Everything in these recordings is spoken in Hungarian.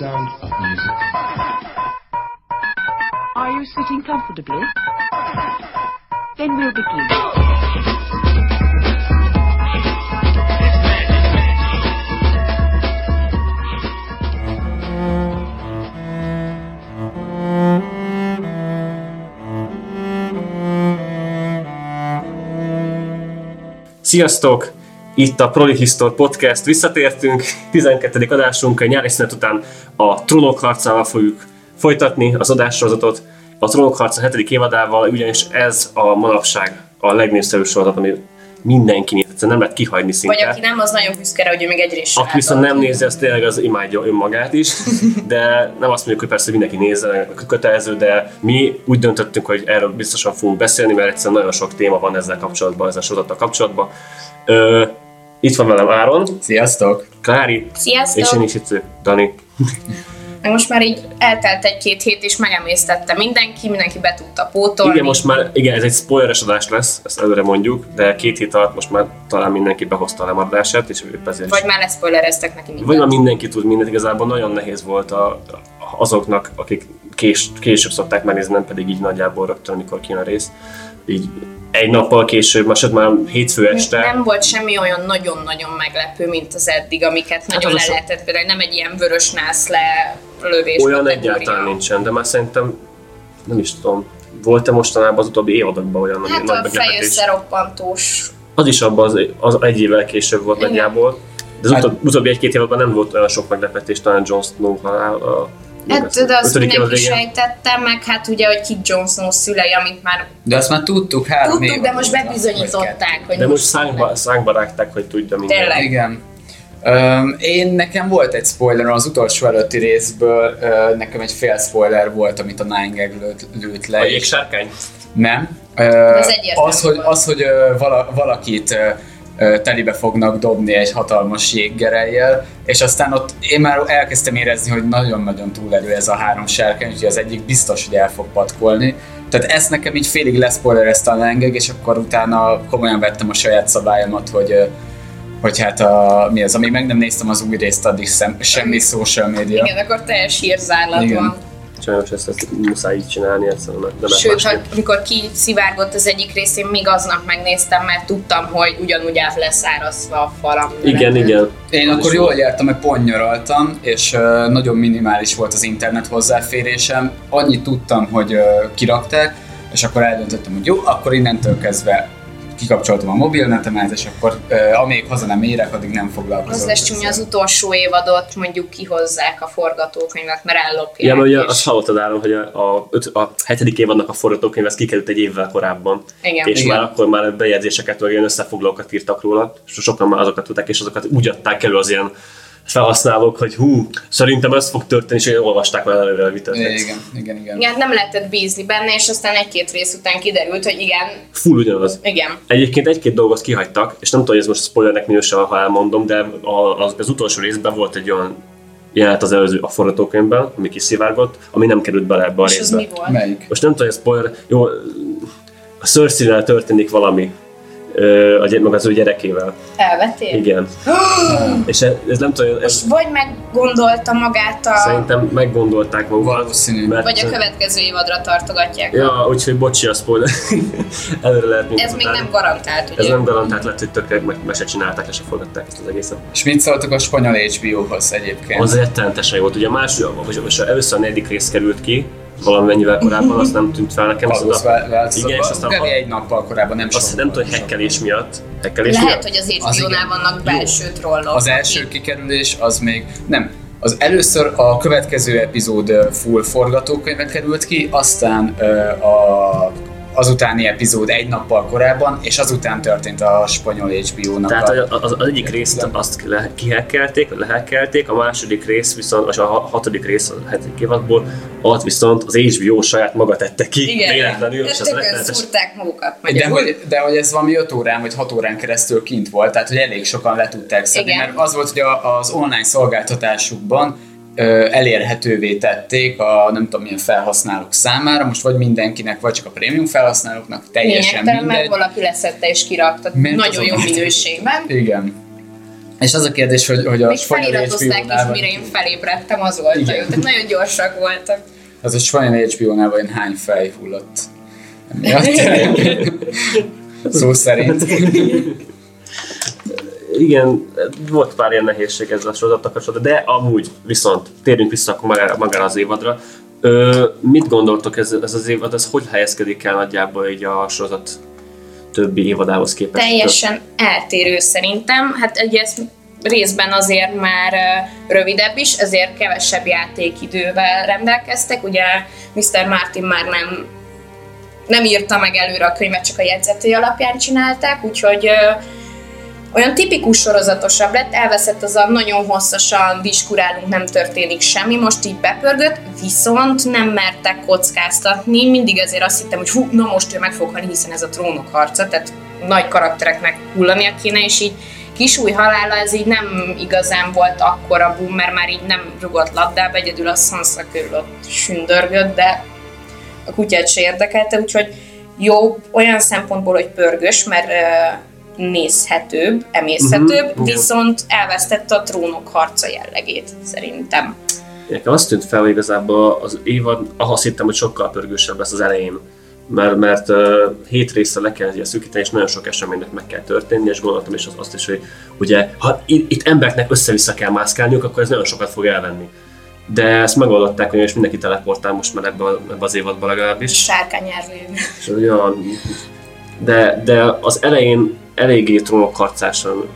sound of music. Are you sitting comfortably? Then we'll begin. Sziasztok! Itt a Prolihistor Podcast, visszatértünk, 12. adásunk, nyári szünet után a Trónok harcával fogjuk folytatni az adássorozatot, a Trónok harca 7. évadával, ugyanis ez a manapság a legnépszerűbb sorozat, ami mindenki egyszerűen nem lehet kihagyni szinte. Vagy aki nem, az nagyon büszke rá, hogy ő még egy részt Aki viszont nem nézi, az tényleg az imádja önmagát is, de nem azt mondjuk, hogy persze mindenki nézze, kötelező, de mi úgy döntöttünk, hogy erről biztosan fogunk beszélni, mert egyszerűen nagyon sok téma van ezzel kapcsolatban, ezzel a sorozattal kapcsolatban. Ö, itt van velem Áron, Sziasztok! Klári, Sziasztok! és én is itt Dani. Most már így eltelt egy-két hét, és megemésztette mindenki, mindenki be tudta pótolni. Igen, most már, igen, ez egy spoileres adás lesz, ezt előre mondjuk, de két hét alatt most már talán mindenki behozta a lemaradását, és épp ezért Vagy már leszpoilereztek neki mindent. Vagy már mindenki tud mindent, igazából nagyon nehéz volt a, azoknak, akik kés, később szokták megnézni, nem pedig így nagyjából rögtön, amikor kijön a rész. Így egy nappal később, másod már hétfő este. Nem volt semmi olyan nagyon-nagyon meglepő, mint az eddig, amiket nagyon az a le lehetett, például nem egy ilyen vörös nász le lövés Olyan kategória. egyáltalán nincsen, de már szerintem nem is tudom, volt-e mostanában az utóbbi évadokban olyan nagy, Hát nagy a meglepetés? fejösszeroppantós. Az is abban az, az egy évvel később volt Igen. nagyjából. De az Hát- utóbbi, utóbbi egy-két évadban nem volt olyan sok meglepetés, talán Jon Snow halál. A, Hát de azt mindenki sejtette, meg hát ugye, hogy Kit Jon Snow szülei, amit már De azt már tudtuk három tudtuk, évad de most bebizonyították, hogy De most szánkba, szánkba rágták, hogy tudja minden. Tényleg. Igen. Um, én nekem volt egy spoiler az utolsó előtti részből, uh, nekem egy fél spoiler volt, amit a Nine Gag lőtt, lőtt le. A jégsárkány? Nem. Uh, ez egyértelmű az, hogy, az, hogy uh, vala, valakit uh, telibe fognak dobni egy hatalmas jéggerejjel, és aztán ott én már elkezdtem érezni, hogy nagyon-nagyon túlerő ez a három sárkány, úgyhogy az egyik biztos, hogy el fog patkolni. Tehát ezt nekem így félig leszpoilerezte a lengeg, és akkor utána komolyan vettem a saját szabályomat, hogy hogy hát a, mi az, amíg meg nem néztem az új részt, addig szem, semmi social media. Igen, akkor teljes hírzárlat Igen. van. Sajnos ezt, ezt muszáj így csinálni, egyszerűen nem Sőt, másképp. amikor kiszivárgott az egyik rész, én még aznap megnéztem, mert tudtam, hogy ugyanúgy át lesz a falam. Igen, igen. Én Az akkor jól jártam, hogy pont nyaraltam, és uh, nagyon minimális volt az internet hozzáférésem. Annyit tudtam, hogy uh, kirakták, és akkor eldöntöttem, hogy jó, akkor innentől kezdve kikapcsoltam a mobilnetemet, és akkor uh, amíg haza nem érek, addig nem foglalkozom. Az lesz csúnya, az utolsó évadot mondjuk kihozzák a forgatókönyvet, mert ellopják. Igen, mert ugye azt hallottad Áron, hogy a, a, öt, a hetedik évadnak a forgatókönyv ez kikerült egy évvel korábban. Igen. És Igen. már akkor már bejegyzéseket, vagy ilyen összefoglalókat írtak róla, és sokan már azokat tudták, és azokat úgy adták elő az ilyen felhasználók, hogy hú, szerintem ez fog történni, és olvasták már előre a vitát. Igen, igen, igen. Igen, nem lehetett bízni benne, és aztán egy-két rész után kiderült, hogy igen, Full ugyanaz. igen. Egyébként egy-két dolgot kihagytak, és nem tudom, hogy ez most spoilernek minősül, ha elmondom, de a- az, az utolsó részben volt egy olyan jelenet az előző a forgatókönyvben, ami kiszivárgott, ami nem került bele ebbe a És részbe. mi volt? Melyik? Most nem tudom, hogy ez spoiler, jó, a cersei történik valami, ö, a gy- meg az ő gyerekével. Elvettél? Igen. és ez, ez nem tudom, ez Vagy meggondolta magát a... szerintem meggondolták magukat. Valószínű. Mert, Vagy a következő évadra tartogatják. Ja, úgyhogy bocsi a spoiler. Előre lehet Ez még nem garantált, ugye? Ez nem garantált lett, hogy tökre meg, meg se csinálták, le se forgatták ezt az egészet. És mit szóltok a spanyol HBO-hoz egyébként? Az rettenetesen jó volt. Ugye a második, vagy vagy először a negyedik rész került ki, valamennyivel korábban, azt nem tűnt fel nekem. Valósz. Igen, és aztán Kb. egy nappal korábban, nem azt nem tudom, hogy hekkelés miatt. Hekkelés Lehet, miatt? hogy az HBO-nál vannak belső trollok. Az első kikerülés az még nem. Az először a következő epizód full forgatókönyve került ki, aztán a azutáni epizód egy nappal korábban, és azután történt a spanyol HBO-nak Tehát a... az, az, egyik részt azt le, kihekkelték, lehekkelték, a második rész viszont, vagy a ha- hatodik rész a hetedik évadból, ott viszont az HBO saját maga tette ki, Igen, véletlenül, és és az rettenetes. szúrták magukat. De hogy, de hogy ez valami 5 órán vagy 6 órán keresztül kint volt, tehát hogy elég sokan le tudták szedni, Igen. mert az volt, hogy a, az online szolgáltatásukban elérhetővé tették a nem tudom milyen felhasználók számára, most vagy mindenkinek, vagy csak a prémium felhasználóknak, teljesen Lényegtelen, mert mindegy. valaki leszette és kirakta Mert nagyon jó minőségben. Igen. És az a kérdés, hogy, hogy a Még spanyol feliratozták is, mire én felébredtem, az volt a jó. Igen. Tehát nagyon gyorsak voltak. az a spanyol HBO-nál vajon hány fej hullott? Emiatt. Szó szerint. Igen, volt pár ilyen nehézség ezzel a sorozattal kapcsolatban, de amúgy viszont térjünk vissza akkor magára, magára az évadra. Ö, mit gondoltok ez, ez az évad, ez hogy helyezkedik el nagyjából így a sorozat többi évadához képest? Teljesen eltérő szerintem. Hát ugye ez részben azért már rövidebb is, ezért kevesebb játékidővel rendelkeztek. Ugye Mr. Martin már nem nem írta meg előre a könyvet, csak a jegyzetei alapján csinálták, úgyhogy ö, olyan tipikus sorozatosabb lett, elveszett az a nagyon hosszasan diskurálunk, nem történik semmi, most így bepörgött, viszont nem mertek kockáztatni, mindig ezért azt hittem, hogy hú, na most ő meg fog halni, hiszen ez a trónok harca, tehát nagy karaktereknek hullania kéne, és így kis új halála, ez így nem igazán volt akkora boom, mert már így nem rugott labdába, egyedül a Sansa körül ott sündörgött, de a kutyát se érdekelte, úgyhogy jó olyan szempontból, hogy pörgös, mert nézhetőbb, emészhetőbb, igen. viszont elvesztette a trónok harca jellegét, szerintem. Nekem azt tűnt fel, hogy igazából az évad, azt hittem, hogy sokkal pörgősebb lesz az elején. Mert, mert uh, hét részre le kell szűkíteni, és nagyon sok eseménynek meg kell történni, és gondoltam is az- azt is, hogy ugye, ha itt, embereknek össze-vissza kell mászkálniuk, akkor ez nagyon sokat fog elvenni. De ezt megoldották, hogy és mindenki teleportál most már ebbe, ebbe az évadba legalábbis. Olyan, de, de az elején eléggé trónokharcásan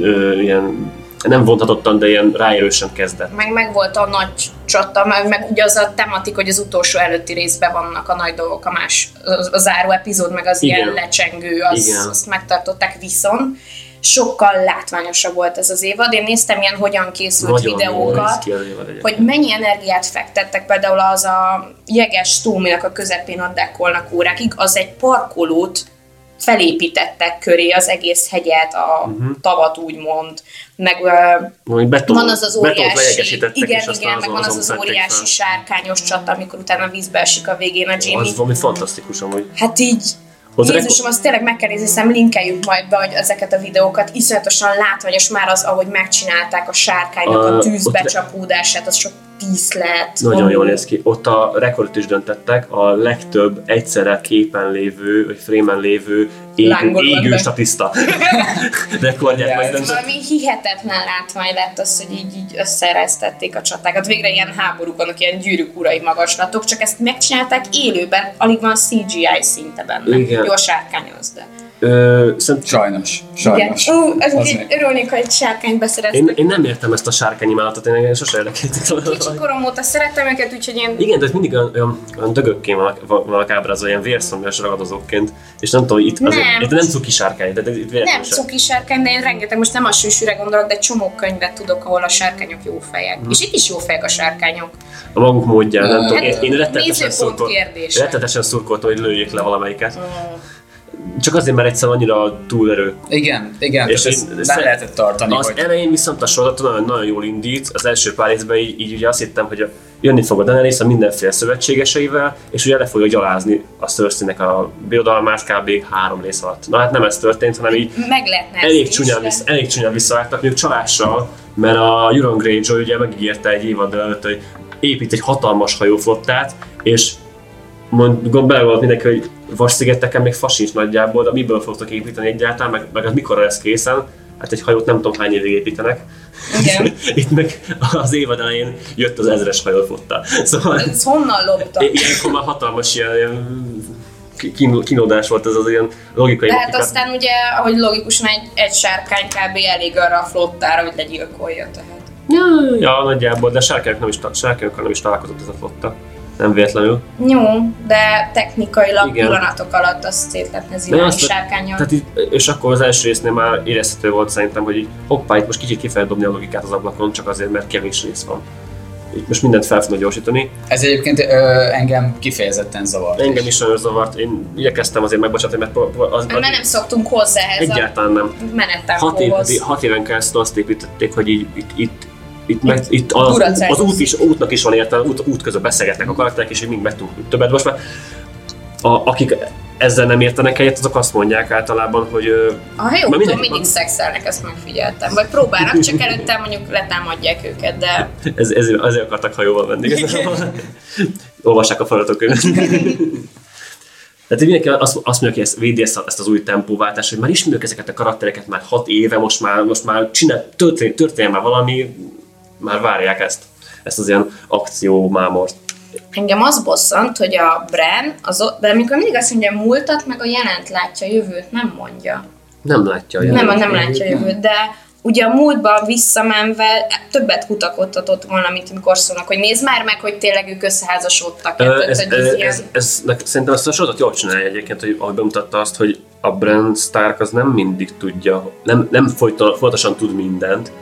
ö, ilyen, nem vontatottan, de ilyen ráérősen kezdett. Meg, meg volt a nagy csata, meg, meg ugye az a tematik, hogy az utolsó előtti részben vannak a nagy dolgok, a más, az, a záró epizód, meg az Igen. ilyen lecsengő, az, Igen. azt megtartották viszont. Sokkal látványosabb volt ez az évad. Én néztem ilyen hogyan készült Nagyon videókat, ki hogy mennyi energiát fektettek, például az a jeges tó, aminek a közepén ott dekkolnak órákig, az egy parkolót felépítettek köré az egész hegyet, a uh-huh. tavat úgymond, meg Valami beton, van az az óriási, igen, aztán igen, meg van az az óriási fel. sárkányos csata, amikor utána vízbe esik a végén a Jimmy. Az valami fantasztikus amúgy. Hát így, Az Jézusom, azt tényleg meg kell nézni, hiszem linkeljük majd be hogy ezeket a videókat. Iszonyatosan látványos már az, ahogy megcsinálták a sárkánynak a, A- tűzbe ott- csapódását, az sok díszlet. Nagyon Ó. jól néz ki. Ott a rekordot is döntettek, a legtöbb egyszerre képen lévő, vagy frémen lévő égő, égő be. statiszta rekordját Ja, megdöntött. Valami hihetetlen látvány lett az, hogy így, így összereztették a csatákat. Végre ilyen háborúk vannak, ilyen gyűrűk urai magaslatok, csak ezt megcsinálták élőben, alig van CGI szinte benne. Igen. Jó sárkányoz, de. Ö, szerintem Sajnos. Sajnos. Igen. Ú, ez Az így még. örülnék, ha egy sárkányt beszereztek. én, én nem értem ezt a sárkányimálatot, én engem sose Kicsi érdekelt. korom óta szeretem őket, úgyhogy én Igen, de mindig olyan, olyan, olyan dögökként vannak, ábrázolva, ilyen vérszomjas ragadozóként, és nem tudom, itt, azért, Nem. itt nem cuki sárkány, de itt nem cuki sárkány, de én rengeteg, most nem a sűsűre gondolok, de csomó könyvet tudok, ahol a sárkányok jó fejek. És itt is jó fejek a sárkányok. A maguk módján, nem tudom, Hát, én, én rettenetesen, nézőpont szurkol, kérdése. rettenetesen szurkoltam, hogy lőjék le valamelyiket. Csak azért, mert egyszer annyira túlerő. Igen, igen, És és ez- ezt ez- nem lehetett tartani, Az hogy elején viszont a sorozat nagyon, nagyon jól indít, az első pár részben így, így ugye azt hittem, hogy a, jönni fog a Daenerys a mindenféle szövetségeseivel, és ugye le fogja gyalázni a Cersei-nek a birodalmát kb. három rész alatt. Na hát nem ez történt, hanem így Meg lehetne elég csúnyán, vissza, elég csúnyán visszavágtak, mondjuk csalással, mert a Euron Greyjoy ugye megígérte egy évad előtt, hogy épít egy hatalmas hajóflottát, és mond, gond belegolt mindenki, hogy Vasszigeteken még fa sincs nagyjából, de miből fogtok építeni egyáltalán, meg, meg az mikor lesz készen? Hát egy hajót nem tudom hány évig építenek. Igen. Itt meg az évad elején jött az ezres hajóflotta. Szóval Ez honnan lopta? ilyenkor már hatalmas ilyen, ilyen kín- kínódás volt ez az ilyen logikai De hát motikáció. aztán ugye, ahogy logikusan egy, egy sárkány kb. elég arra a flottára, hogy legyilkolja tehát. Ja, ja, nagyjából, de sárkányok nem is, sárkányokkal nem is találkozott ez a flotta. Nem véletlenül. Jó, de technikailag Igen. pillanatok alatt azt szét lehetne zilálni sárkányjal. Tehát így, és akkor az első résznél már érezhető volt szerintem, hogy így, hoppá, itt most kicsit ki fel dobni a logikát az ablakon, csak azért, mert kevés rész van. Itt most mindent fel tudna gyorsítani. ez egyébként ö, engem kifejezetten zavart. Engem is nagyon zavart, én igyekeztem azért megbocsátani, mert az, Mert nem szoktunk hozzá ehhez egyáltalán nem. Hat, év, hat éven keresztül azt építették, hogy így, itt, itt itt, meg, itt az, az út is, útnak is van értelme, út, út közben beszélgetnek a karakterek, és így mind meg tudunk többet. Most már a, akik ezzel nem értenek egyet, azok azt mondják általában, hogy A hajóktól mindenki mindig szexelnek, ezt megfigyeltem. Vagy próbálnak, csak előtte mondjuk letámadják őket, de ez, ezért, azért akartak hajóval menni. Olvassák a feladatókönyvet. Tehát mindenki azt, azt mondja, hogy ezt védi ezt, ezt az új tempóváltást, hogy már ismerjük ezeket a karaktereket már hat éve, most már, most már csinál, történt, történt már valami, már várják ezt, ezt az ilyen akció mámort. engem az bosszant, hogy a Bren, az, de amikor mindig azt mondja, múltat, meg a jelent látja, a jövőt nem mondja. Nem látja a Nem, jelenet. nem látja a jövőt, de ugye a múltba visszamenve többet kutakodtatott volna, mint amikor szólnak, hogy nézd már meg, hogy tényleg ők összeházasodtak. Ö, ez, ez, ilyen- ez, ez, ez, szerintem ezt a sorozat jól csinálja egyébként, hogy ahogy bemutatta azt, hogy a Bran Stark az nem mindig tudja, nem, nem folyton, folytosan tud mindent,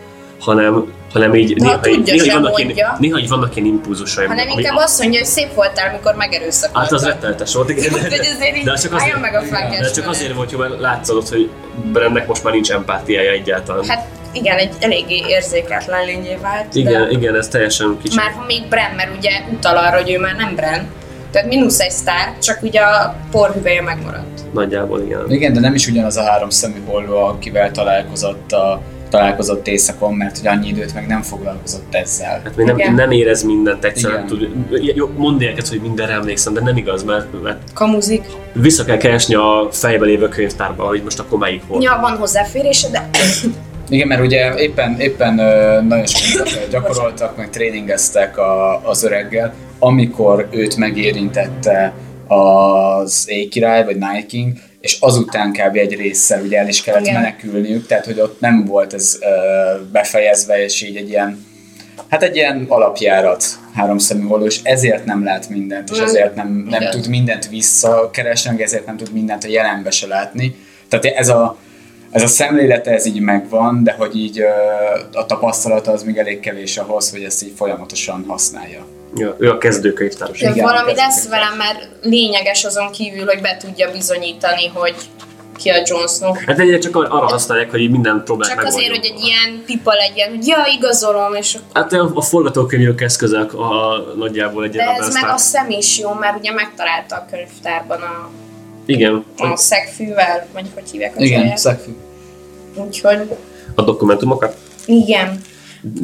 hanem, hanem így, De ha néha, így, tudja, néha, vannak ilyen, mondja. néha így vannak ilyen impulzusai. hanem ami- inkább azt mondja, hogy szép voltál, amikor megerőszakoltál. Hát az rettenetes volt, igen. Így De csak azért, meg a de csak azért volt jó, mert látszott, hogy Brennek most már nincs empátiája egyáltalán. Hát igen, egy eléggé érzéketlen lényé vált. igen, de igen, ez teljesen kicsit. Már ha még Bren, mert ugye utal arra, hogy ő már nem Bren. Tehát mínusz egy sztár, csak ugye a porhüvelye megmaradt. Nagyjából igen. Igen, de nem is ugyanaz a három szemű holló, akivel találkozott a találkozott éjszakon, mert hogy annyi időt meg nem foglalkozott ezzel. Hát még nem, Igen. nem érez mindent egyszerűen. Tud, jó, mondd ilyeneket, hogy mindenre emlékszem, de nem igaz, mert, mert Kamuzik. vissza kell keresni a fejbe lévő könyvtárba, hogy most akkor melyik volt. Ja, van hozzáférése, de Igen, mert ugye éppen, éppen nagyon sokat gyakoroltak, meg tréningeztek a, az öreggel, amikor őt megérintette az éjkirály, vagy Night King, és azután kb. egy résszel ugye el is kellett Igen. menekülniük, tehát hogy ott nem volt ez ö, befejezve, és így egy ilyen Hát egy ilyen alapjárat háromszemű holló, és ezért nem lát mindent, és Mm. ezért nem, nem Igen. tud mindent visszakeresni, meg ezért nem tud mindent a jelenbe se látni. Tehát ez a, ez a szemlélete, ez így megvan, de hogy így ö, a tapasztalata az még elég kevés ahhoz, hogy ezt így folyamatosan használja. Ja, ő a kezdőkönyvtáros. de Igen, valami lesz el. velem, mert lényeges azon kívül, hogy be tudja bizonyítani, hogy ki a Jon Snow. Hát egyre csak ar- arra használják, hogy minden problémát Csak azért, hogy egy ilyen pipa legyen, hogy ja, igazolom, és akkor... Hát a, a forgatókönyvírők eszközök a, nagyjából egy De ez meg a szem is jó, mert ugye megtalálta a könyvtárban a, Igen, a szegfűvel, vagy hogy hívják a Igen, szegfű. Úgyhogy a dokumentumokat. igen.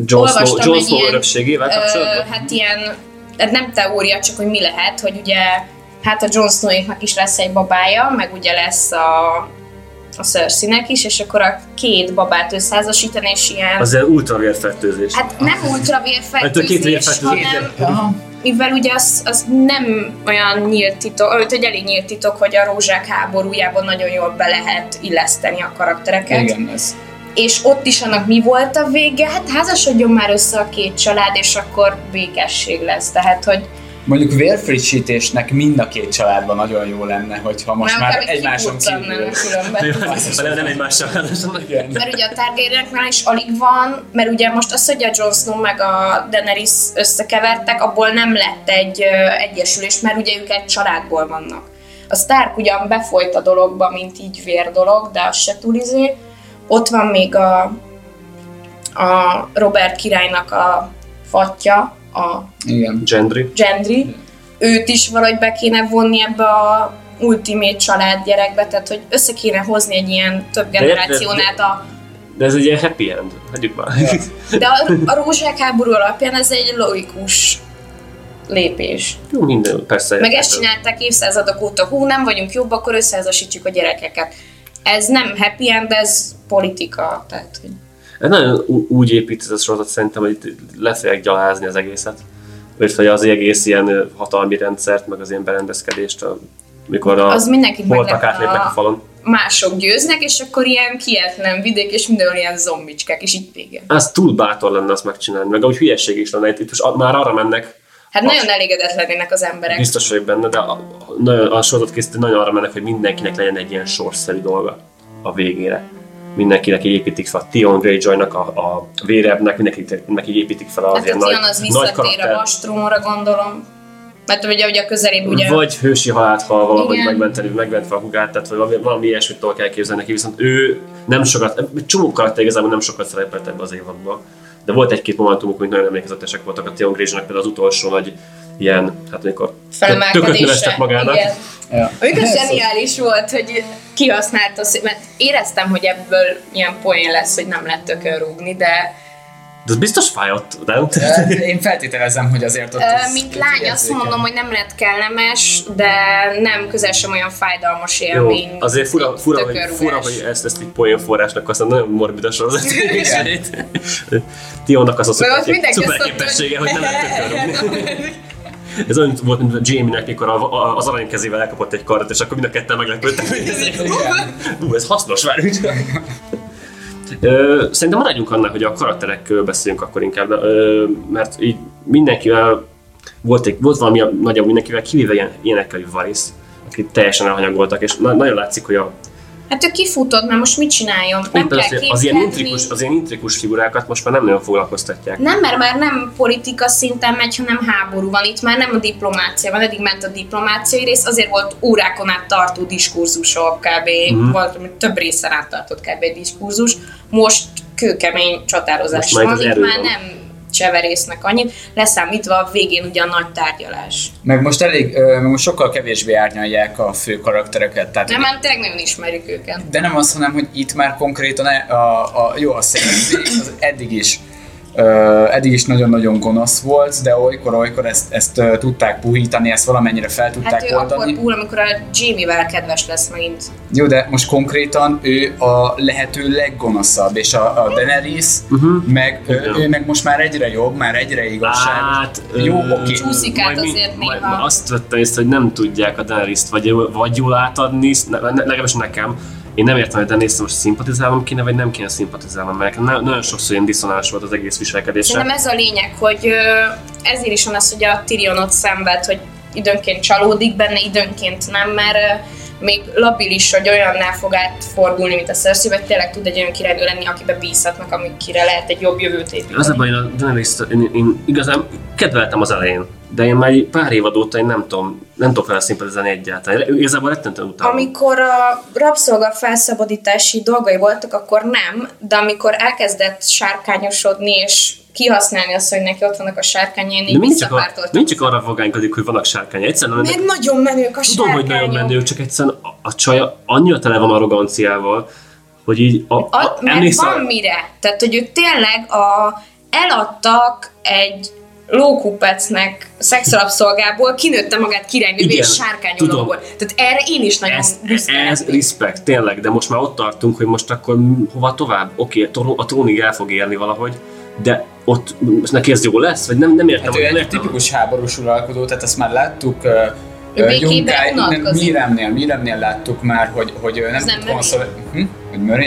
John Snow, John egy Snow örökségével Ö, kapcsolatban? hát ilyen, hát nem teória, csak hogy mi lehet, hogy ugye hát a Jon Snowéknak is lesz egy babája, meg ugye lesz a, a cersei is, és akkor a két babát összeházasítani, és ilyen... Az ilyen ultravérfertőzés. Hát nem Hát a két ultravérfertőzés, vérfertőzés. hanem Aha. mivel ugye az, az nem olyan nyílt titok, ö, hogy elég nyílt titok, hogy a rózsák háborújában nagyon jól be lehet illeszteni a karaktereket. Igen, ez. És ott is annak mi volt a vége? Hát házasodjon már össze a két család, és akkor békesség lesz. Tehát, hogy Mondjuk vérfrissítésnek mind a két családban nagyon jó lenne, hogyha most nem már egymáson kívül. különben. nem, nem egymással. Mert ugye a Targaryeneknál is alig van, mert ugye most az, hogy a Jon Snow meg a Daenerys összekevertek, abból nem lett egy egyesülés, mert ugye ők egy családból vannak. A Stark ugyan befolyt a dologba, mint így vér dolog, de az se túl izé. Ott van még a, a Robert királynak a fatja, a Igen. Gendry. Gendry. Őt is valahogy be kéne vonni ebbe a ultimate család gyerekbe, tehát hogy össze kéne hozni egy ilyen több generációnát a De ez egy ilyen happy end. Hagyjuk már. De a, a rózsák háború alapján ez egy logikus lépés. Jó, minden, persze. Meg ezt csinálták évszázadok óta, hú, nem vagyunk jobb, akkor összeházasítjuk a gyerekeket. Ez nem happy end, ez politika. Tehát, hogy Ez nagyon úgy épít ez a sorozat szerintem, hogy itt le fogják gyalázni az egészet. Vagy hogy az egész ilyen hatalmi rendszert, meg az ilyen berendezkedést, a- mikor a Az mindenkit voltak átlépnek a a- falon. mások győznek, és akkor ilyen kietlen vidék, és mindenhol ilyen zombicskák, és így vége. Az túl bátor lenne azt megcsinálni, meg úgy hülyeség is lenne. Itt most már arra mennek, Hát nagyon elégedetlenek az emberek. biztos vagyok benne, de a, a, nagyon- a sorozat készítő nagyon arra mennek, hogy mindenkinek legyen egy ilyen sorszerű dolga a végére. Mindenkinek így építik fel a Theon Greyjoy-nak, a, a Vérebnek, mindenkinek így építik fel az Hát ilyen a nagy, Tion az nagy visszatér a karakter. vastrónra, gondolom. Mert ugye, ugye a közelébb ugye... Vagy hősi halált hal valahogy megmenteni, megmentve a hugát, tehát valami, valami ilyesmit tudok elképzelni neki, viszont ő nem sokat, csomó karakter igazából nem sokat szerepelt ebbe az évadban. De volt egy-két momentumok, hogy nagyon emlékezetesek voltak a Theon Greyjoy-nak, például az utolsó nagy ilyen, hát amikor tököt felemelkedése. növesztett magának. Igen. Ja. Amikor zseniális volt, hogy kihasználta, mert éreztem, hogy ebből ilyen poén lesz, hogy nem lehet tökön rúgni, de De az biztos fájott, nem? Én feltételezem, hogy azért ott... Ö, ez mint lány azt mondom, hogy nem lett kellemes, de nem közel sem olyan fájdalmas Jó, élmény. azért fura, egy fura, hogy, fura, hogy ezt, ezt egy poénforrásnak aztán nagyon morbid a sorozat. Tionnak az a Mert ott szuper, mindenki szuper azt mondta, képessége, hogy nem lehet. Ez olyan volt, mint a Jamie-nek, mikor a, a, az arany kezével elkapott egy kardot, és akkor mind a ketten meglepődtek. hogy ez- ez hasznos, várj. Szerintem maradjunk annál, hogy a karakterekről beszéljünk akkor inkább, mert így mindenkivel volt, egy, volt valami nagyobb mindenkivel, kivéve ilyen, ilyenekkel, hogy Varys, akik teljesen elhanyagoltak, és na- nagyon látszik, hogy a, Hát ő kifutott, mert most mit csináljon? Nem éppen kell az, az, ilyen intrikus, az ilyen intrikus figurákat most már nem nagyon foglalkoztatják. Nem, mert már nem politika szinten megy, hanem háború van. Itt már nem a diplomácia van, eddig ment a diplomáciai rész, azért volt órákon át tartó diskurzusok kb. Mm. Volt, több részen át tartott kb. diskurzus. Most kőkemény csatározás Most itt van, itt már nem cseverésznek annyit, leszámítva a végén ugye a nagy tárgyalás. Meg most elég, ö, most sokkal kevésbé árnyalják a fő karaktereket. Tehát Nem, már tényleg nagyon ismerjük őket. De nem az, hanem, hogy itt már konkrétan a, a, a jó a Cersei, az eddig is Uh, eddig is nagyon-nagyon gonosz volt, de olykor-olykor ezt, ezt uh, tudták puhítani, ezt valamennyire fel tudták Hát ő oldani. akkor púl, amikor a Jamie-vel kedves lesz megint. Jó, de most konkrétan ő a lehető leggonoszabb, és a, a Daenerys, Uh-huh. meg, ő, ő meg most már egyre jobb, már egyre igazságos. Hát, Jó, ö, oké. Csúszik át majd mi- azért majd- Azt vettem észre, hogy nem tudják a Daenerys-t vagy, jól- vagy jól átadni, ne- ne- legalábbis nekem. Én nem értem, hogy daenerys most szimpatizálnom kéne, vagy nem kéne szimpatizálnom, mert na- nagyon sokszor ilyen diszonáns volt az egész viselkedése. Szerintem ez a lényeg, hogy ezért is van az, hogy a Tyrion ott szenved, hogy időnként csalódik benne, időnként nem, mert még labilis, hogy olyannál fog átfordulni, mint a Cersei, vagy tényleg tud egy olyan királynő lenni, akibe bízhatnak, amikire lehet egy jobb jövőt építeni. Az a baj, én a daenerys én, én, igazán kedveltem az elején, de én már pár év óta én nem tudom, nem tudok vele szimpatizálni egyáltalán. Igazából rettentően utálom. Amikor a rabszolga felszabadítási dolgai voltak, akkor nem, de amikor elkezdett sárkányosodni, és kihasználni azt, hogy neki ott vannak a sárkányai, én így mindig csak, a, mindig csak arra vagánykodik, hogy vannak sárkány. Egyszerűen ennek- Mert nagyon menők a Tudom, hogy nagyon sárkányok. menő, csak egyszerűen a, a csaja annyira tele van arroganciával, hogy így a, a, A, mert emlékszel- van mire. Tehát, hogy ők tényleg a, eladtak egy lókupecnek szexrabszolgából, kinőtte magát királynővé és sárkányoló tudom. volt. Tehát erre én is nagyon ez, büszke ez respect, tényleg, de most már ott tartunk, hogy most akkor hova tovább? Oké, okay, a trónig el fog érni valahogy, de ott most neki ez jó lesz? Vagy nem, nem értem, Hát ő nem egy tipikus háborús uralkodó, tehát ezt már láttuk uh, unatkozik. Miremnél, Miremnél láttuk már, hogy, hogy ő nem nem tud konszolidálni. Hm?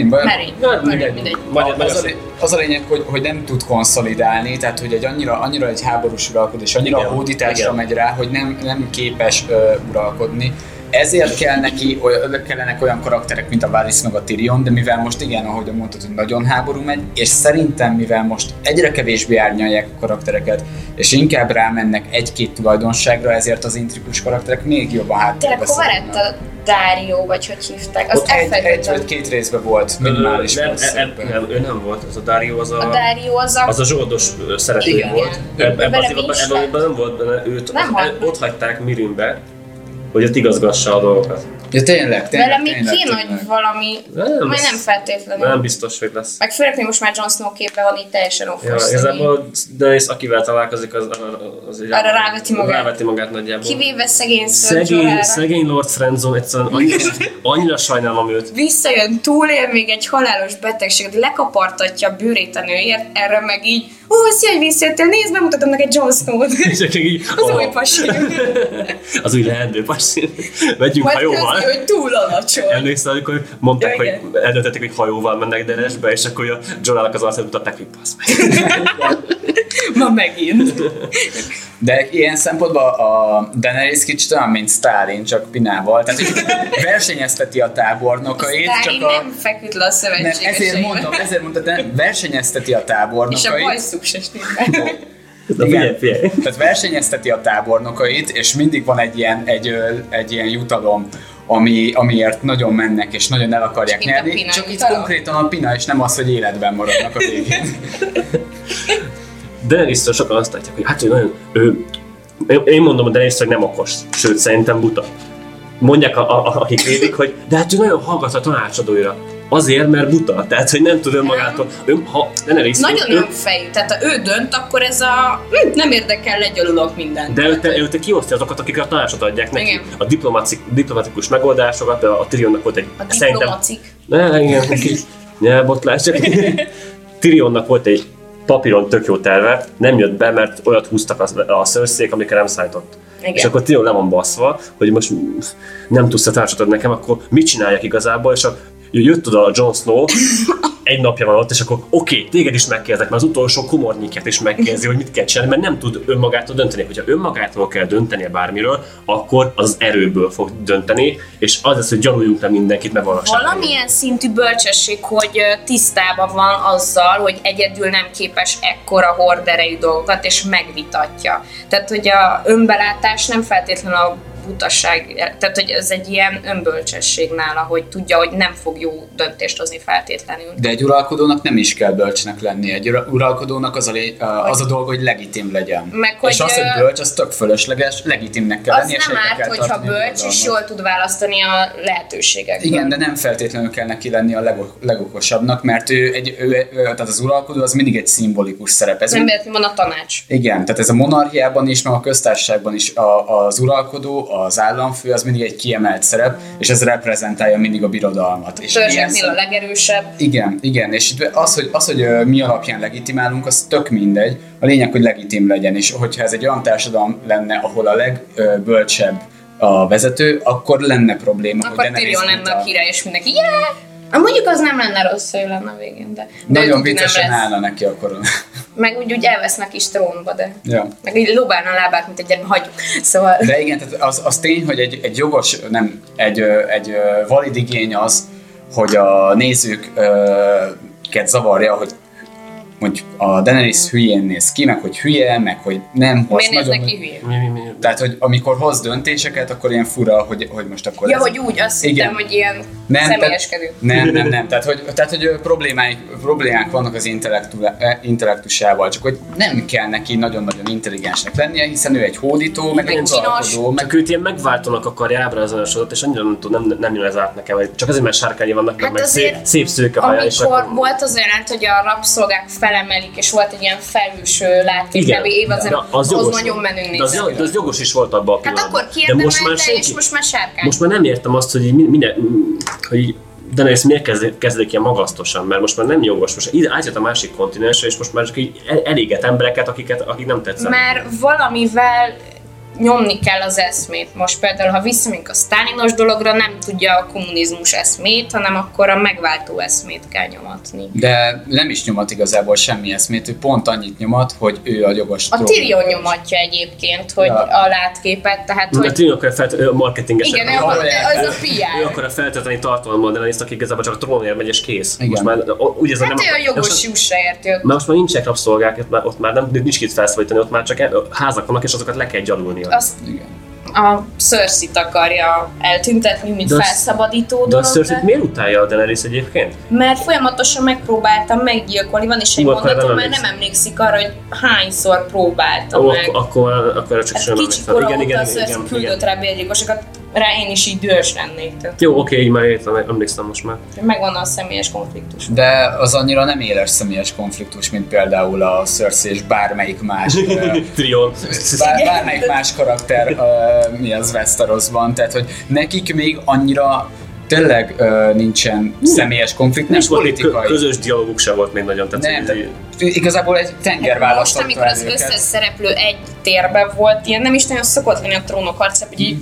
Vagy-. Ja, Merin, mindegy. mindegy. Magyar, magyar az, a, az a lényeg, hogy, hogy nem tud konszolidálni, tehát hogy egy annyira, annyira egy háborús uralkodó, és annyira Igen, a hódításra igen. megy rá, hogy nem, nem képes ö, uralkodni. Ezért kell neki, olyan, kellenek olyan karakterek, mint a Varys meg a Tyrion, de mivel most igen, ahogy mondtad, hogy nagyon háború megy, és szerintem mivel most egyre kevésbé árnyalják a karaktereket, és inkább rámennek egy-két tulajdonságra, ezért az intrikus karakterek még jobban háttérbe Tényleg hova lett a Dario, vagy hogy hívták? Azt Ott egy, egy vagy két részben volt, minimális nem, nem, szépen. nem, ő nem volt, ez a Dario az a, A Dario az a... az a zsoldos Igen. volt. Ebben az nem volt benne, őt Nem az, ott hagyták Mirinbe, hogy ott igazgassa a dolgokat. Ja tényleg, tényleg, Vele még kéne, hogy valami... Nem, Majd nem feltétlenül. Nem biztos, hogy lesz. Meg főleg, hogy most már Jon Snow képben van, így teljesen Ja, offos. igazából Daenerys akivel találkozik, az, az egy Arra ráveti magát. Ráveti magát nagyjából. Kivéve szegény Szegény, Szegény, szegény Lord Friendzone, egyszerűen annyira, annyira sajnálom őt. Visszajön, túlél még egy halálos betegséget, lekapartatja a bőrét a nőért, erre meg így, szia, hogy visszajöttél, nézd, bemutatom neked Jon Snow-t. És akkor így, Az oh, új pasi. Az új leendő pasi. Megyünk Majd hajóval. közli, hogy túl alacsony. Emlékszel, amikor mondták, Ja, hogy igen. eldöntötték, hogy hajóval mennek Deresbe, és akkor a Jonának az arcát mutatták, hogy passz meg. Ma megint. De ilyen szempontból a Daenerys kicsit olyan, mint Stalin, csak Pinával. Tehát versenyezteti a tábornokait, Stalin csak a... nem feküdt le a Nem, ezért mondom, ezért mondtam, de versenyezteti a És a tábornokait. bajszuk se. Na figyelj, figyelj. Tehát versenyezteti a tábornokait, és mindig van egy ilyen, egy, egy ilyen jutalom, ami, amiért nagyon mennek, és nagyon el akarják Csak itt nyerni. Pina Csak itt konkrétan a Pina, és nem az, hogy életben maradnak a végén. Daenerys-től sokan azt látják, hogy hát ő nagyon, ő, én- mondom, hogy Daenerys hogy nem okos, sőt szerintem buta. mondják a, a, a, akik védik, hogy de hát ő nagyon hallgat a tanácsadóira. Azért, mert buta. Tehát, hogy nem tud önmagától. Ön, ha, ne, ne rész, Nagyon ön, önfejű, tehát ha ő dönt, akkor ez a hm, nem érdekel, legyalulok mindent. de ő te, ő te kiosztja azokat, akik a tanácsot adják neki. Igen. A diplomatikus, diplomatikus megoldásokat, a, a Tyrionnak volt egy... A diplomacik. Ne, igen, kis nyelvbotlás. Tyrionnak volt egy papíron tök jó terve, nem jött be, mert olyat húztak a, a szőrszék, amikre nem szállított. Igen. És akkor Tyrion le van baszva, hogy most nem tudsz a társat adni nekem, akkor mit csinálják igazából, és a, jött oda a Jon Snow, egy napja van ott, és akkor oké, okay, téged is megkérdezek, mert az utolsó komornyikát is megkérdezi, hogy mit kell csinálni, mert nem tud önmagától dönteni. Hogyha önmagától kell döntenie bármiről, akkor az erőből fog dönteni, és az lesz, hogy gyanuljunk le mindenkit, mert vannak Valamilyen szintű bölcsesség, hogy tisztában van azzal, hogy egyedül nem képes ekkora horderejű dolgokat, és megvitatja. Tehát, hogy a önbelátás nem feltétlenül a butaság, tehát hogy ez egy ilyen önbölcsesség nála, hogy tudja, hogy nem fog jó döntést hozni feltétlenül. De egy uralkodónak nem is kell bölcsnek lenni. Egy ura- uralkodónak az a, lé- az a dolga, hogy legitim legyen. Meg, és hogy, az, hogy bölcs, az tök fölösleges, legitimnek kell Az lenni, és nem árt, kell hogyha bölcs, és jól tud választani a lehetőségekből. Igen, de nem feltétlenül kell neki lenni a leg- legokosabbnak, mert ő, egy, ő, ő, tehát az uralkodó az mindig egy szimbolikus szerep. Ez Nem véletlenül van a tanács. igen, tehát ez a monarchiában is, meg a köztársaságban is a, az uralkodó, az államfő, az mindig egy kiemelt szerep, és ez reprezentálja mindig a birodalmat. És Törzseknél a legerősebb. igen, igen, és az, hogy, az, hogy mi alapján legitimálunk, az tök mindegy. A lényeg, hogy legitim legyen, és hogyha ez egy olyan társadalom lenne, ahol a legbölcsebb a vezető, akkor lenne probléma. Akkor hogy Tyrion lenne a király, és mindenki, yeah! Ah, Mondjuk az nem lenne rossz, ő lenne a végén, de, de Nagyon viccesen állna neki a korona. Meg úgy, úgy elvesznek is trónba, de ja. meg így lobálna a lábát, mint egy gyermek, hagyjuk. Szóval... De igen, tehát az, az tény, hogy egy, egy jogos, nem, egy, egy valid igény az, hogy a nézőket zavarja, hogy hogy a Daenerys hülyén néz ki, meg hogy hülye, meg hogy nem hoz Miért néz nagyon... neki hülyén? Mi, mi, mi? Tehát, hogy amikor hoz döntéseket, akkor ilyen fura, hogy, hogy most akkor Ja, ez... hogy úgy, azt Igen. hittem, hogy ilyen Nem, személyeskedő. Tehát, nem, nem, nem. Tehát, hogy, tehát, hogy problémáik, problémák vannak az eh, intellektusával, csak hogy nem kell neki nagyon-nagyon intelligensnek lennie, hiszen ő egy hódító, meg Meg egy uralkodó, meg Csak őt ilyen megváltónak akarja sorot, és annyira nem, tud, nem, nem jön ez át nekem, vagy csak azért, mert sárkányi vannak, meg, Hát meg azért, szép, szép szőke haja, és Amikor akkor... volt az olyan, hogy a rabszolgák felemelik, és volt egy ilyen felülső kb. év, az, de az, az jogos nagyon volt. menő de az, de az jogos is volt abban a Hát pillanatban. akkor de most már senki, és most már sárkány. most már nem értem azt, hogy minden, hogy így Daenerys miért kezd, kezdik ilyen magasztosan, mert most már nem jogos, most ide átjött a másik kontinensre, és most már csak így el- eléget embereket, akiket, akik nem tetszenek. Mert valamivel nyomni kell az eszmét. Most például, ha visszamegyünk a sztálinos dologra, nem tudja a kommunizmus eszmét, hanem akkor a megváltó eszmét kell nyomatni. De nem is nyomat igazából semmi eszmét, ő pont annyit nyomat, hogy ő a jogos A. Tyrion nyomatja egyébként, hogy Ja. a látképet, tehát Hogy... hogy... Hát ő akar felt, ő a marketinges. Igen, ő, ő a- az a ő PR. akar a feltölteni tartalommal, de nézd, akik igazából csak a trónért megy és kész. Igen. Most már úgy érzem, Hát nem, ő a jogos jussa érti. Már most már nincsenek rabszolgák, ott már, ott már nem, nincs kit felszólítani, ott már csak házak vannak, és azokat le kell gyalulni. Azt Igen. a cersei akarja eltüntetni, mint De felszabadító De a dolog, cersei miért utálja a Daenerys egyébként? mert folyamatosan megpróbáltam meggyilkolni. Van is egy Ú, akkor mondatom, nem már nem emlékszik arra, hogy hányszor próbálta Ó, meg. akkor, akkor, akkor csak Hát sem kicsi emlékszem. kora óta a Cersei küldött rá bérgyilkosokat, rá én is így dühös lennék. Tehát Jó, oké, így már értem, emlékszem most már. megvan a személyes konfliktus. De az annyira nem éles személyes konfliktus, mint például a Cersei és bármelyik más Trion. Bár, bármelyik más karakter uh, mi az Westerosban, tehát hogy nekik még annyira tényleg uh, nincsen személyes konfliktus, Nincs nem politikai. közös dialóguk sem volt még nagyon. Tehát nem, tehát igazából egy tenger Most, választotta amikor az őket. összes szereplő egy térben volt, ilyen nem is nagyon szokott lenni a trónok harca, hogy így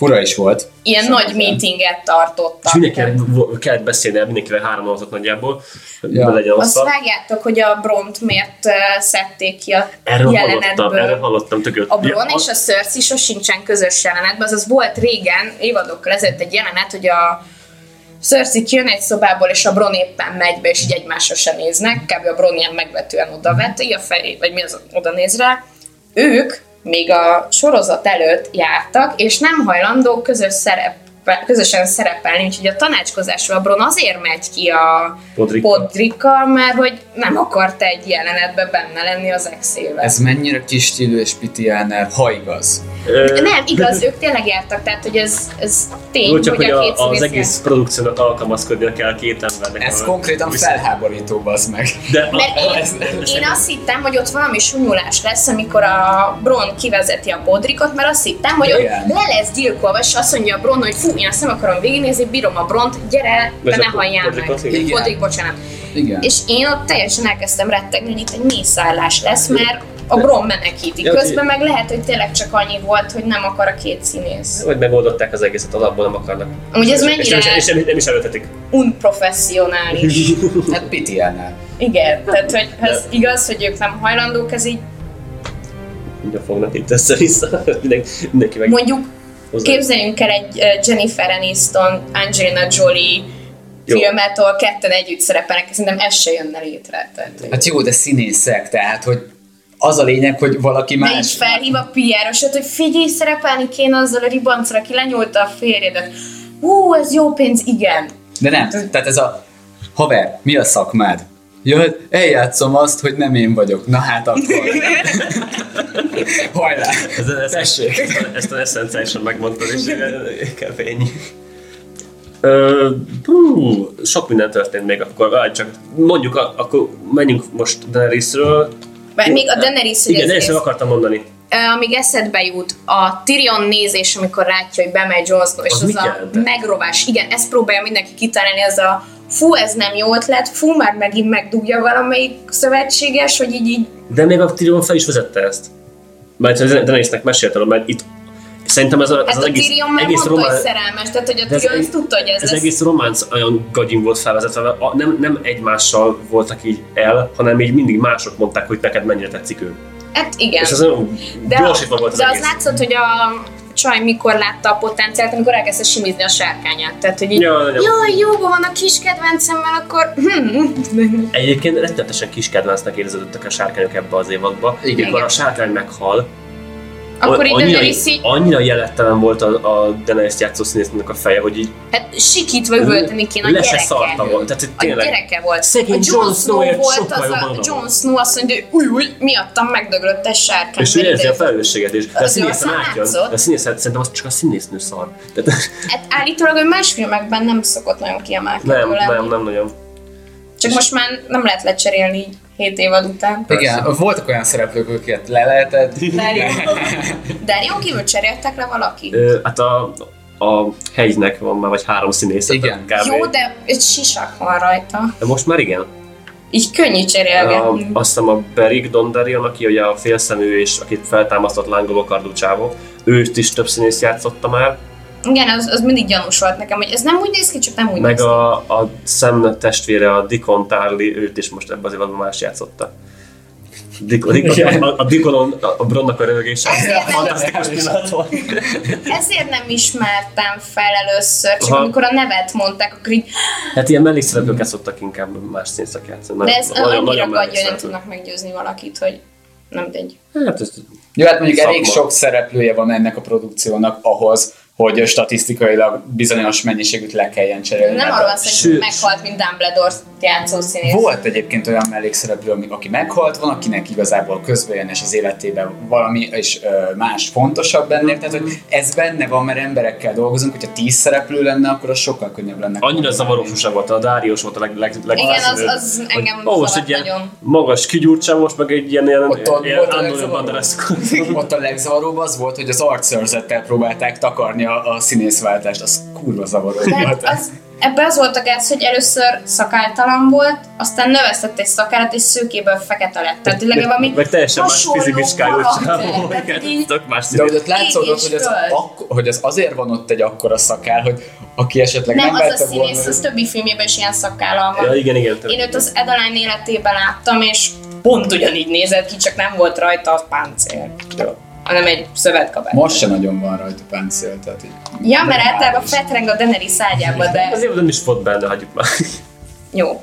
Fura is volt. ilyen Szerintem. nagy meetinget tartottak. és mindenkinek vo- kellett beszélni el mindenkivel három adatot nagyjából, Ja. legyen Azt vágjátok, hogy a Bront miért szedték ki a Erről hallottam, jelenetből. erről hallottam tök. A Bron Ja, és a Cersei sosincsen közös jelenetben, azaz volt régen, évadokkal ezelőtt egy jelenet, hogy a Cersei kijön egy szobából, és a Bron éppen megy be, és így egymásra sem néznek, kb. a Bron ilyen megvetően oda veti a fejét, vagy mi az, oda néz rá. Ők még a sorozat előtt jártak, és nem hajlandók közös szerep szerepel, közösen szerepelni, úgyhogy a tanácskozásról Bron azért megy ki a Podrikkal. Podrikkal, mert hogy nem akart egy jelenetben benne lenni az exével. Ez mennyire kis stílű és Piti Elner, ha igaz. Ö, Nem, igaz, ők tényleg jártak, tehát hogy ez, ez tény, Jó, csak hogy hogy a a, az egész produkciónak alkalmazkodnia kell két embernek. Ez A- konkrétan visz- felháborító, bazd meg. De a, Mert én, ez- ez- én azt hittem, hogy ott valami sunyulás lesz, amikor a Bron kivezeti a Podrikot, mert azt hittem, hogy ott Igen. le lesz gyilkolva, és azt mondja a Bron, hogy fú, én ezt nem akarom végignézni, bírom a Bront, gyere, de ne a halljál meg. Podrik, bocsánat. Igen. És én ott teljesen elkezdtem rettegni, hogy itt egy mészállás lesz, mert a Bron menekíti. Közben meg lehet, hogy tényleg csak annyi volt, hogy nem akar a két színész. Vagy megoldották az egészet, alapból nem akarnak. Amúgy ez mennyire- És, és, és nem is előtetik. Unprofessionális. Hát Piti Elner. Igen, tehát hogy ez igaz, hogy ők nem hajlandók, ez így Mindjárt fognak itt össze-vissza. Mindenki, mindenki meg mondjuk hozzá. Képzeljünk el egy uh, Jennifer Aniston, Angelina Jolie Jó. filmet, ahol ketten együtt szerepelnek, szerintem ez se jönne létre. Tehát, hogy- Hát jó, de színészek, tehát hogy az a lényeg, hogy valaki más... felhív a PR-osat, hogy figyelj, szerepelni kéne azzal a ribanccal, aki lenyúlta a férjedet. Hú, ez jó pénz, igen. De nem, tehát ez a... Haver, mi a szakmád? Ja, eljátszom azt, hogy nem én vagyok. Na hát akkor. Hajrá! Ez, ez, Tessék. Ezt, ezt a eszenciálisan megmondtad, és kell ennyi. Ö, hú, sok minden történt még akkor, várj csak mondjuk, a- akkor menjünk most Daenerysről. Vagy még a Daenerys, hogy Igen, ez- akartam mondani. Amíg eszedbe jut, a Tyrion nézés, amikor látja, hogy bemegy Jon Snow, és Az az, a megrovás, igen, ezt próbálja mindenki kitalálni, ez a fú, ez nem jó ötlet, fú, már megint megdugja valamelyik szövetséges, hogy így, így De még a Tyrion fel is vezette ezt. Mert Daenerysnek meséltem, mert itt szerintem ez, a, ez Hát az a egész, Tyrion már egész mondta, román, hogy szerelmes, tehát hogy a Tyrion ezt tudta, hogy ez, ez lesz. egész románc olyan gagyin volt felvezetve, a, nem, nem egymással voltak így el, hanem így mindig mások mondták, hogy neked mennyire tetszik ő. Hát igen. És ez nagyon de, gyorsítva volt az de az egész. látszott, hogy a csaj mikor látta a potenciált, amikor elkezdte simizni a sárkányát. Tehát, hogy így, Ja, ja. jaj, jóban van a kis kedvencemmel, akkor hm, Egyébként rettenetesen kis kedvencnek érződöttek a sárkányok ebbe az évadba. Igen. Mikor a sárkány meghal, akkor így annyira, Daenerys így, annyira jelettelen volt a, a Daenerys játszó színésznek a feje, hogy így hát sikítva üvölteni kéne a gyereke. szarta volt. Tehát hogy A tényleg gyereke volt. Szegény a Jon Snowért volt az a Jon. Snow azt mondja, hogy új, új, miattam megdöglött egy sárkány. és ő érzi a felelősséget is. De a színészen átjön. De a színész, szerintem az csak a színésznő szar. Tehát, Hát állítólag ő más filmekben nem szokott nagyon kiemelkedő nem, nem, nem nagyon. Csak most már nem lehet lecserélni így 7 évad után. Igen, voltak olyan szereplők, őket le lehetett. Darion kívül cseréltek le valaki? Ö, hát a, a helynek van már vagy három színészet. Igen. Kb. Jó, de egy sisak van rajta. de most már igen. Így könnyű A, cserélgetni. azt hiszem a Beric Dondarrion, aki ugye a félszemű és akit feltámasztott lángoló kardú csávó, őt is több színész játszotta már, Igen, az, az mindig gyanús volt nekem, hogy ez nem úgy néz ki, csak nem úgy néz meg ki. a, a Sam testvére, a Dicon Tarly, őt is most ebben az évadban más játszotta. Dicon, Dicon, a, a Diconon, a, a Bronnak a. Ezért Fantasztikus pillanat volt. Ezért nem ismertem fel először, csak Aha. amikor a nevet mondták, akkor így, Hát ilyen mellékszereplőket szoktak inkább más színszak játszani. de ez Nagyon- annyira nagyon gadja, hogy nem tudnak meggyőzni valakit, hogy nem egy. Hát ez Jó, hát mondjuk elég sok szereplője van ennek a produkciónak ahhoz, hogy statisztikailag bizonyos mennyiségűt le kelljen cserélni. Nem Hát arról a- van szó, hogy meghalt, mint Dumbledore játszó színész. Volt egyébként olyan mellékszereplő, aki meghalt, van, akinek igazából közben és az életében valami és ö, más fontosabb ennél, tehát hogy ez benne van, mert emberekkel dolgozunk, hogyha tíz szereplő lenne, akkor az sokkal könnyebb lenne. annyira zavaró sose volt, a Dáriós volt a leg, leg, leg Igen, az- az hogy, engem ó, most egy ilyen nagyon. magas kigyúrtsá, most meg egy ilyen, ilyen, Ott, ott ilyen volt a a legzavaróbb az volt, hogy az arcszörzettel próbálták takarni a, a színészváltást, az kurva zavaró Tehát volt. az, ebben az volt a gáz, hogy először szakáltalan volt, aztán növesztett egy szakállat, és szőkéből fekete lett. Tehát tényleg valami Meg teljesen más fizimiskájú csávó. Tök más De hogy ott látszódott, hogy az, ak- hogy az azért van ott egy akkora szakál, hogy aki esetleg nem, Nem, az a színész, volna, az többi filmjében is ilyen szakállal van. Ja, igen, igen. Én őt az Edaline életében láttam, és pont ugyanígy nézett ki, csak nem volt rajta a páncél, Jó. Hanem egy szövetkabát. Most se nagyon van rajta páncél, tehát így. Ja, mert általában fetreng a Daenerys ágyába, de Azért nem is volt benne, hagyjuk már. jó.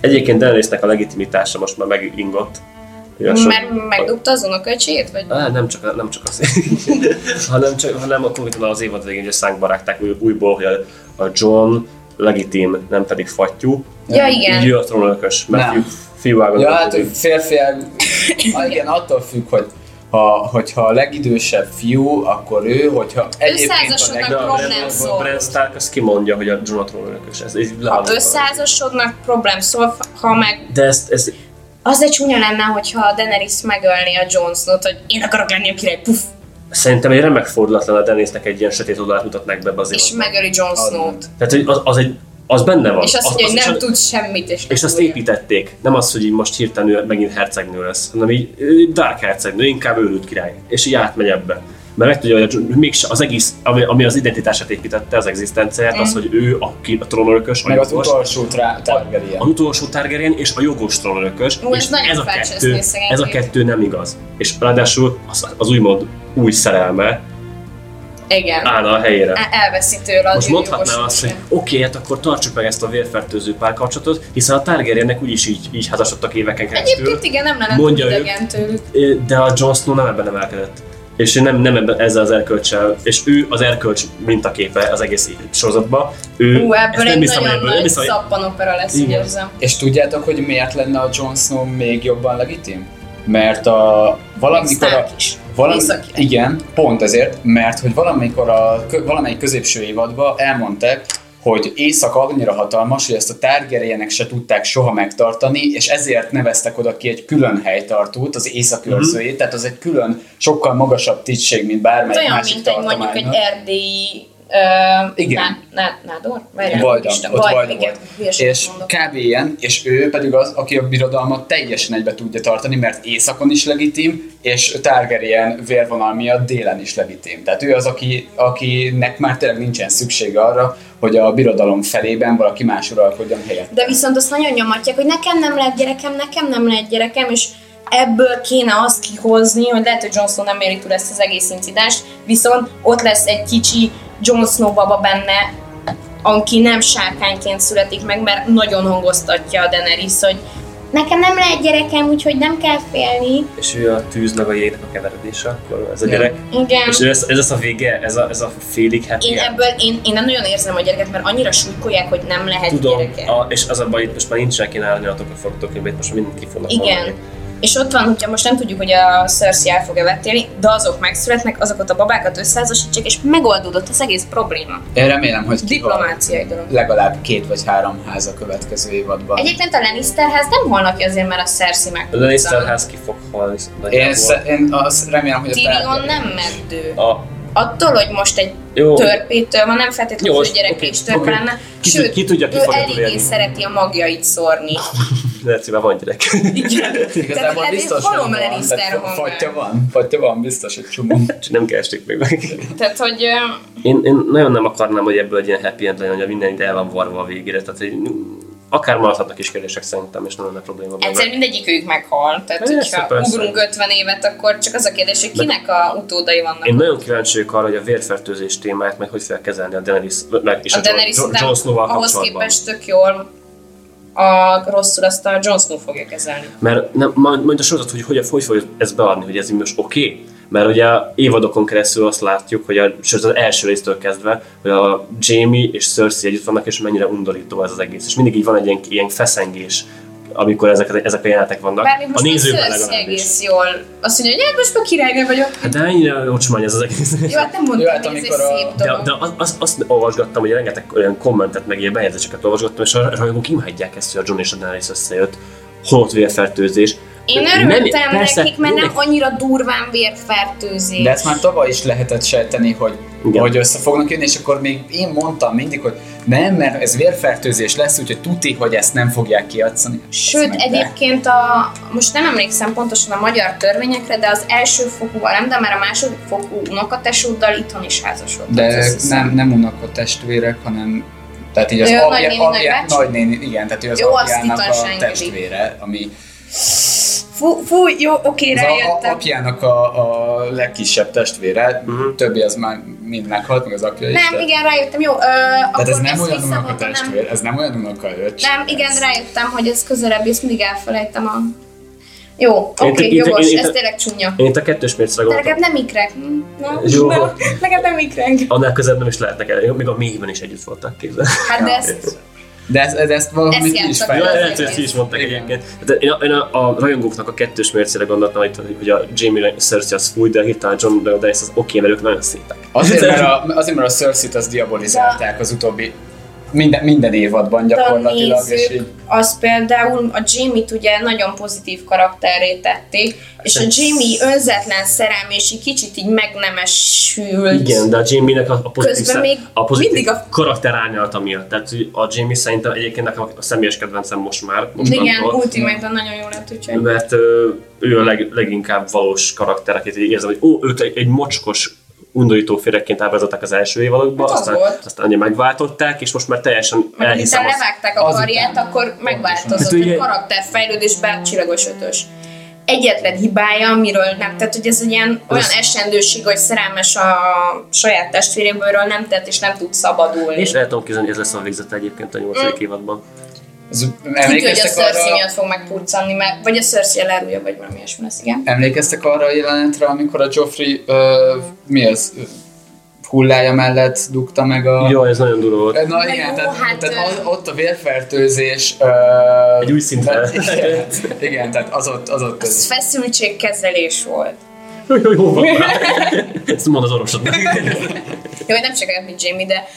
Egyébként Daenerysnek a legitimitása most már megingott. Olyasmi. Mert megdugta az unoköcsét? Vagy? Á, nem csak, nem csak az, hanem, csak, hanem a konkrétan az évad végén, hogy szánkba rágták új, újból, hogy a, a John legitim, nem pedig fattyú. Ja, igen. Így ő a trónörökös, mert fiú, fiú Ja, hát hogy férfi, ah, igen, attól függ, hogy ha, hogyha a legidősebb fiú, akkor ő, hogyha egyébként a Összeházasodnak leg... prom nem A. Brand Stark az kimondja, hogy a John a trónörökös. Ez, ez Ha összeházasodnak, problém szól, ha meg De ezt, ezt az egy csúnya lenne, hogyha a Daenerys megölné a Jon Snow-t, hogy én akarok lenni a király, puff, szerintem egy remek fordulat lenne a Dennisnek egy ilyen sötét oldalát mutatnák be az és megöli Jon Snow-t. Tehát, az, az, egy, az benne van. És azt Az- mondja, hogy az- nem és- tud semmit, és, És azt építették. Nem az, hogy így most hirtelen megint hercegnő lesz, hanem így ő Dark hercegnő, inkább őrült király. És így átmegy ebbe. Mert meg tudja, hogy mégse az egész, ami, ami az identitását építette, az egzisztenciáját, az, hogy ő a, ki- a trónörökös, a Meg az jogos, utolsó trá- Targaryen. az utolsó Targaryen és a jogos trónörökös, Ú, ez és ez a, kettő, ez a kettő nem igaz. És ráadásul az, az úgymond új szerelme Igen. állna a helyére. El- Elveszi tőle az Most mondhatná azt, hogy oké, hát akkor tartsuk meg ezt a vérfertőző párkapcsolatot, hiszen a Targaryennek úgyis így, így házasodtak éveken keresztül. Egyébként igen, nem lenne Mondja idegen tőlük. de a Jon Snow nem ebben emelkedett. És nem, nem ebben, ezzel az erkölcsel, és ő az erkölcs mintaképe az egész sorozatban. Ő, Ú, ezt ebből nem egy hiszem, nagyon ebből, nagy hiszem, szappanopera lesz, Igen. érzem. És tudjátok, hogy miért lenne a Jon Snow még jobban legitim? Mert a valamikor a, Stark is. Valami, Észak-király. igen, pont ezért, mert hogy valamikor a valamelyik középső évadban elmondták, hogy Észak annyira hatalmas, hogy ezt a Targaryenek se tudták soha megtartani, és ezért neveztek oda ki egy külön helytartót, az északőrzőjét, Mhm. tehát az egy külön, sokkal magasabb tisztség, mint bármelyik Olyan, másik mint egy mondjuk egy erdélyi Uh, Igen. Ná, ná, nádor? Várjál, Vajda, Isten, ott Vaj- Vajda igen, volt. És kb. ilyen, és ő pedig az, aki a birodalmat teljesen egybe tudja tartani, mert északon is legitim, és Targaryen vérvonal miatt délen is legitim. Tehát ő az, aki, akinek már tényleg nincsen szüksége arra, hogy a birodalom felében valaki más uralkodjon helyett. De viszont azt nagyon nyomatják, hogy nekem nem lehet gyerekem, nekem nem lehet gyerekem, és ebből kéne azt kihozni, hogy lehet, hogy Jon Snow nem éri túl ezt az egész incidenst, viszont ott lesz egy kicsi Jon Snow baba benne, aki nem sárkányként születik meg, mert nagyon hangoztatja a Daenerys, hogy nekem nem lehet gyerekem, úgyhogy nem kell félni. És ő a tűz meg a jégnek a keveredése, akkor ez a gyerek. Igen. És ez, ez az a vége, ez a, ez a félig happy Én ebből, én, én nem nagyon érzem a gyereket, mert annyira súlykolják, hogy nem lehet Tudom, gyereke. a, és az a baj, itt most már nincsenek ilyen árnyalatok a forgatókönyvét, most mindent ki fognak Igen. mondani. És ott van, hogyha most nem tudjuk, hogy a Cersei el fog-e vetélni, de azok megszületnek, azokat a babákat összeházasítsák, és megoldódott az egész probléma. Én remélem, hogy Diplomáciai dolog. legalább két vagy három ház a következő évadban. Egyébként a Lannisterház nem halnak ki azért, mert a Cersei meg. A Lannister ház ki fog halni. Én, nagyjából. sz- én azt remélem, hogy a Tyrion nem meddő. A, Attól, hogy most egy jó, törpétől van, nem feltétlenül, Jó, hogy gyerek oké, és törpe oké. lenne. Ki Sőt, ki tudja, ki ő eléggé túlélni. szereti a magjait szórni. lehet, hogy van gyerek. Igen. Igazából Tehát biztos, hogy van, tehát fatja van, fatja van, biztos, hogy csomó. Nem keresték még meg. Tehát, hogy Én, én nagyon nem akarnám, hogy ebből egy ilyen happy end legyen, hogy minden ide el van varva a végére. Tehát, hogy akár maradhatnak is kérdések szerintem, és nem lenne probléma egyszer mindegyik ők meghal. Tehát, Persze, hogyha persze. ugrunk 50 évet, akkor csak az a kérdés, hogy kinek a utódai vannak. Én nagyon kíváncsi vagyok arra, hogy a vérfertőzés témáját meg hogy fel kezelni a Daenerys meg, és a a, Daenerys Jon, Snow-val ahhoz képest tök jól a rosszul azt a Jon fogja kezelni. Mert nem, majd, a sorozat, hogy hogy, hogy ezt beadni, hogy ez így most oké? Okay? Mert ugye évadokon keresztül azt látjuk, hogy a, sőt az első résztől kezdve, hogy a Jamie és Cersei együtt vannak, és mennyire undorító ez az egész. És mindig így van egy ilyen, ilyen feszengés, amikor ezek, ezek a jelenetek vannak. Bár a most a nézőben legalábbis. egész jól azt mondja, hogy hát most már királynő vagyok. Hát de ennyire ocsmány ez az egész. Jó, hát nem mondtam, Jó, hát hogy ez a- szép De, dolog. de az, az, azt olvasgattam, hogy rengeteg olyan kommentet, meg ilyen bejegyzéseket olvasgattam, és a rajongók imádják ezt, hogy a John és a Daenerys összejött. Holott vérfertőzés. Én Nem- örültem persze, nekik, mert nem annyira durván vérfertőzés. De ezt már tavaly is lehetett sejteni, hogy, Igen. hogy össze fognak jönni, és akkor még én mondtam mindig, hogy nem, mert ez vérfertőzés lesz, úgyhogy tuti, hogy ezt nem fogják kijátszani. Sőt, egyébként a, most nem emlékszem pontosan a magyar törvényekre, de az első fokúval nem, de már a második fokú unokatesóddal itthon is házasodott. De ők nem, nem unok a testvérek, hanem tehát így az Ő apja, nagynéni, apja, nagynéni, igen, tehát ő az Jó, apjának a testvére, ami Fú, fú, jó, oké, az a, a, rájöttem. apjának a, a legkisebb testvére, Mhm. többi az már mind meghalt, meg az apja is. Nem, de- igen, rájöttem, jó. Ö, Tehát akkor ez nem olyan unok a nem- testvér, ez nem olyan unok a öcs. Nem, igen, ez, rájöttem, hogy ez közelebb, és mindig elfelejtem a... Jó, oké, okay, jogos, én- én- ez tényleg csúnya. Én itt a kettős mércére De gondoltam. legalább nem ikrek. Hm, Na, Jó. legalább nem ikrek. Annál közelebb nem is lehetnek el, még a mélyben is együtt voltak képzel. Hát de ezt De ezt, de ezt Ezt ki is játszak Ja, el. fejlesztették. lehet, hogy ezt is mondták Igen. egyébként. De én, a, én a, a, rajongóknak a kettős mércére gondoltam, hogy, hogy a Jamie Cersei az fúj, de hirtelen John Daenerys az oké, mert ők nagyon szépek. Azért, mert a, azért, mert a Cersei-t az diabolizálták az utóbbi minden, minden évadban gyakorlatilag, és nézők, így az például a Jamie-t ugye nagyon pozitív karakterré tették, és a Jamie önzetlen szerelmi, és egy kicsit így megnemesült. Igen, de a Jamie-nek a, a pozitív, Közben még a pozitív mindig a- karakter árnyalata miatt. Tehát a Jamie szerintem egyébként nekem a személyes kedvencem most már. Igen, mostantól. Ultimate-ben nagyon jó lett, úgyhogy... mert ő a leg, leginkább valós karakter, akit érzem, hogy ó, őt egy, egy mocskos undorító férjekként ábrázolták az első évadokban, Hát az aztán, volt. aztán ugye megváltották, és most már teljesen Meg elhiszem azt. levágták a karját, akkor megváltozott, Hát hogy ugye- karakterfejlődésben csillagos ötös. Egyetlen hibája, amiről nem, tehát hogy ez egy ilyen olyan esendőség, hogy szerelmes a saját testvéréből nem tett, és nem tud szabadulni. És el tudom képzelni, hogy ez lesz a végzete egyébként a nyolcadik évadban. Az, Tudja, hogy a Cersei arra, miatt fog megpurcanni, mert, vagy a Cersei elárulja, vagy valami ilyesmi lesz, igen. emlékeztek arra a jelenetre, amikor a Joffrey, ö, mi az, ö, hullája mellett dugta meg a... Jó, ez nagyon durva volt. Na igen, jó, tehát, hát, tehát az, ö- ott a vérfertőzés... Ö, Egy új szintre. Igen, igen, tehát az ott, az ott Ez feszültségkezelés volt. Jó, jó, jó van. Ezt mond az orvosodnak. Jó, nem csak mint Jamie, de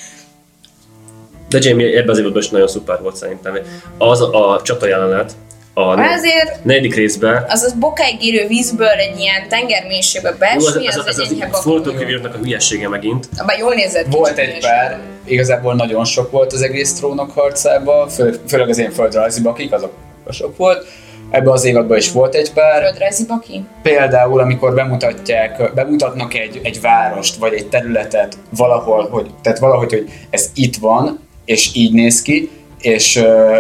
De Jamie ebben az évadban is nagyon szuper volt szerintem. Az a csata jelenet, a azért negyedik részben, az az bokáig érő vízből egy ilyen tengermélységbe jó, az, beesni, az, az, a hülyessége megint. Abban jól nézett Volt egy pár, igazából nagyon sok volt az egész trónok harcában, fő, főleg az én földrajzi bakik, azok sok volt. Ebben az évadban is volt egy pár. Földrajzi baki? Például, amikor bemutatják, bemutatnak egy, egy várost, vagy egy területet valahol, hogy, tehát valahogy, hogy ez itt van, és így néz ki, és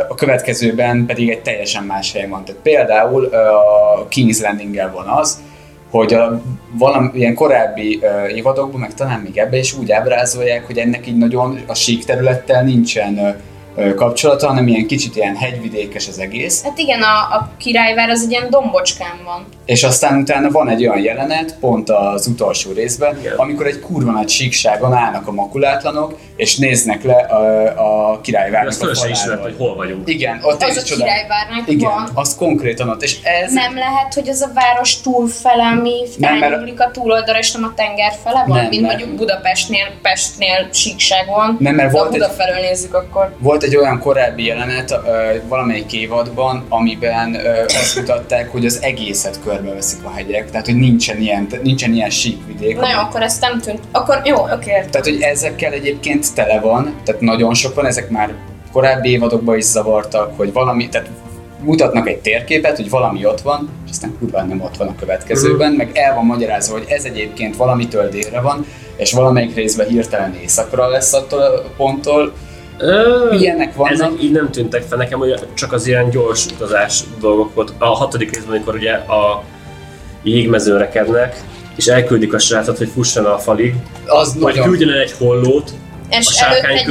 a következőben pedig egy teljesen más helyen van. Tehát például a King's landing van az, hogy a valami ilyen korábbi ö, évadokban, meg talán még ebbe is úgy ábrázolják, hogy ennek így nagyon a sík területtel nincsen kapcsolata, hanem ilyen kicsit ilyen hegyvidékes az egész. Hát igen, a, a királyvár az egy ilyen dombocskán van. És aztán utána van egy olyan jelenet, pont az utolsó részben, Igen. amikor egy kurva nagy síkságon állnak a makulátlanok, és néznek le a, a királyvárnak Azt a föl se ismert, faláról. hogy hol vagyunk. Igen, ott Az is a csodálom. királyvárnak Igen, van. az konkrétan ott. És ez Nem lehet, hogy ez a város túlfele, ami Nem, mert- a túloldalra, és nem a tenger fele van, Nem, mint nem. mondjuk Budapestnél, Pestnél síkság van. Nem, mert De volt ha egy- Buda felől nézzük, akkor Volt egy olyan korábbi jelenet valamelyik évadban, amiben azt mutatták, hogy az egészet körbeveszik a hegyek, tehát hogy nincsen ilyen, nincsen ilyen síkvidék. Na jó, akkor ezt nem tűnt. Akkor jó, oké. Tehát, hogy ezekkel egyébként tele van, tehát nagyon sok van, ezek már korábbi évadokban is zavartak, hogy valami, tehát mutatnak egy térképet, hogy valami ott van, és aztán kurván nem ott van a következőben, meg el van magyarázva, hogy ez egyébként valamitől délre van, és valamelyik részben hirtelen északra lesz attól a ponttól. Ö, Ilyenek vannak. Ezek így nem tűntek fel nekem, hogy csak az ilyen gyors utazás dolgok volt. A hatodik részben, amikor ugye a jégmezőn rekednek, és elküldik a srácot, hogy fusson a falig, Az vagy nagyon... küldjön el egy hollót És a egy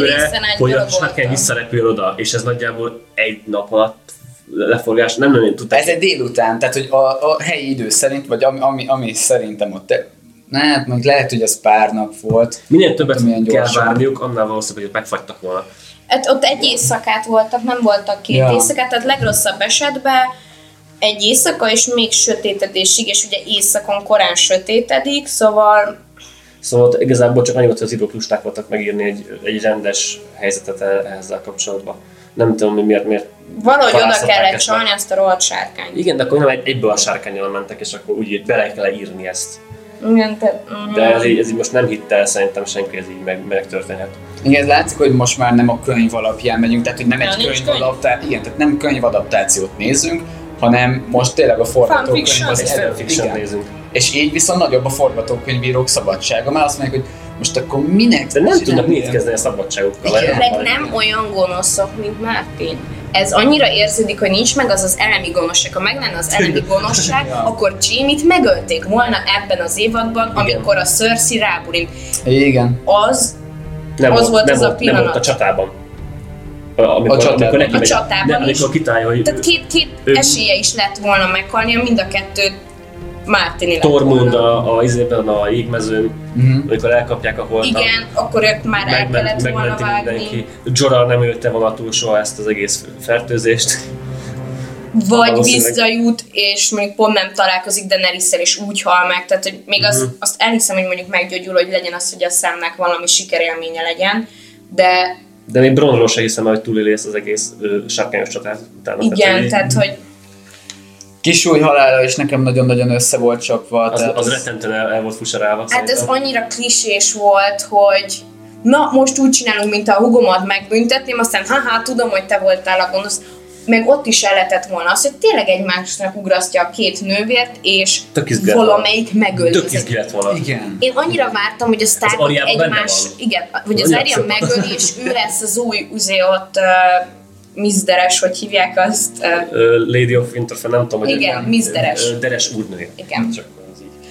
hogy a sárkány visszarepül oda, és ez nagyjából egy nap alatt leforgás, nem nagyon tudták. Ez egy délután, tehát hogy a, a helyi idő szerint, vagy ami, ami, ami szerintem ott... Ne, hát meg lehet, hogy az pár nap volt. Minél többet tudom, kell várniuk, annál valószínűbb, hogy megfagytak volna. Hát ott egy éjszakát voltak, nem voltak két Ja. éjszakát, tehát legrosszabb esetben egy éjszaka és még sötétedésig, és ugye éjszakon korán sötétedik, szóval Szóval igazából csak annyi volt, hogy az írók lusták voltak megírni egy, egy rendes helyzetet e- ezzel kapcsolatban. Nem tudom, hogy miért, miért valahogy oda kellett ezt csalni azt a rohadt sárkányt. Igen, de akkor nem egy, egyből a sárkányjal mentek, és akkor úgy bele kell írni ezt. Igen, te, mm, De ez így, ez így most nem hitte el szerintem senki, ez így meg, megtörténhet. Igen, ez látszik, hogy most már nem a könyv alapján megyünk, tehát hogy nem egy könyv, könyv. adaptáció, igen, tehát nem könyvadaptációt nézünk, hanem most tényleg a forgatókönyv az fanfiction nézünk. És így viszont nagyobb a forgatókönyvírók szabadsága, mert azt mondják, hogy most akkor minek De nem tudnak mit kezdeni a szabadságukkal. Igen. meg nem olyan gonoszok, mint Martin. Ez annyira érződik, hogy nincs meg az az elemi gonoszság. Ha meg lenne az elemi gonoszság, akkor Jamie-t megölték volna ebben az évadban, amikor a Cersei rábulint. Igen. Az nem az volt, volt nem az a volt, nem volt a pillanat. csatában. amikor, A csatában. amikor neki A megy, csatában nem, is. amikor kitálja, hogy Tehát két, két Ő- esélye is lett volna meghalni, mind a kettőt Mártini lett Tormund a, a, izében, a jégmezőn, Mhm. amikor elkapják a holtat. Igen, akkor őt már el kellett volna vágni. mindenki. Jorah nem ölte volna túl soha ezt az egész fertőzést. Vagy visszajut, és mondjuk pont nem találkozik daenerys és úgy hal meg. Tehát, hogy még Mhm. az, azt elhiszem, hogy mondjuk meggyógyul, hogy legyen az, hogy a szemnek valami sikerélménye legyen. De De még Bronról se hiszem, hogy túléli ezt az egész ö, sárkányos csatát utána. igen, hogy tehát, hogy Kisúly halála is nekem nagyon-nagyon össze volt csapva. az, tehát az ez- rettentően el, el volt fusarálva. hát ez szerintem. annyira klisés volt, hogy na, most úgy csinálunk, mint a hugomat megbüntetném, aztán haha, tudom, hogy te voltál a gonosz. Meg ott is el lehetett volna az, hogy tényleg egymásnak ugrasztja a két nővért, és valamelyik megöli. Tök izgi volna. Igen. Én annyira vártam, hogy a benne egymás, igen, hogy az Arya szép. megöli, és ő lesz az új, uzé ott uh, Mizderes, hogy hívják azt. Uh, Lady of Winterfell, nem tudom, hogy... Igen, Miss Deres. Ö, Deres úrnő. Igen. Csak az így.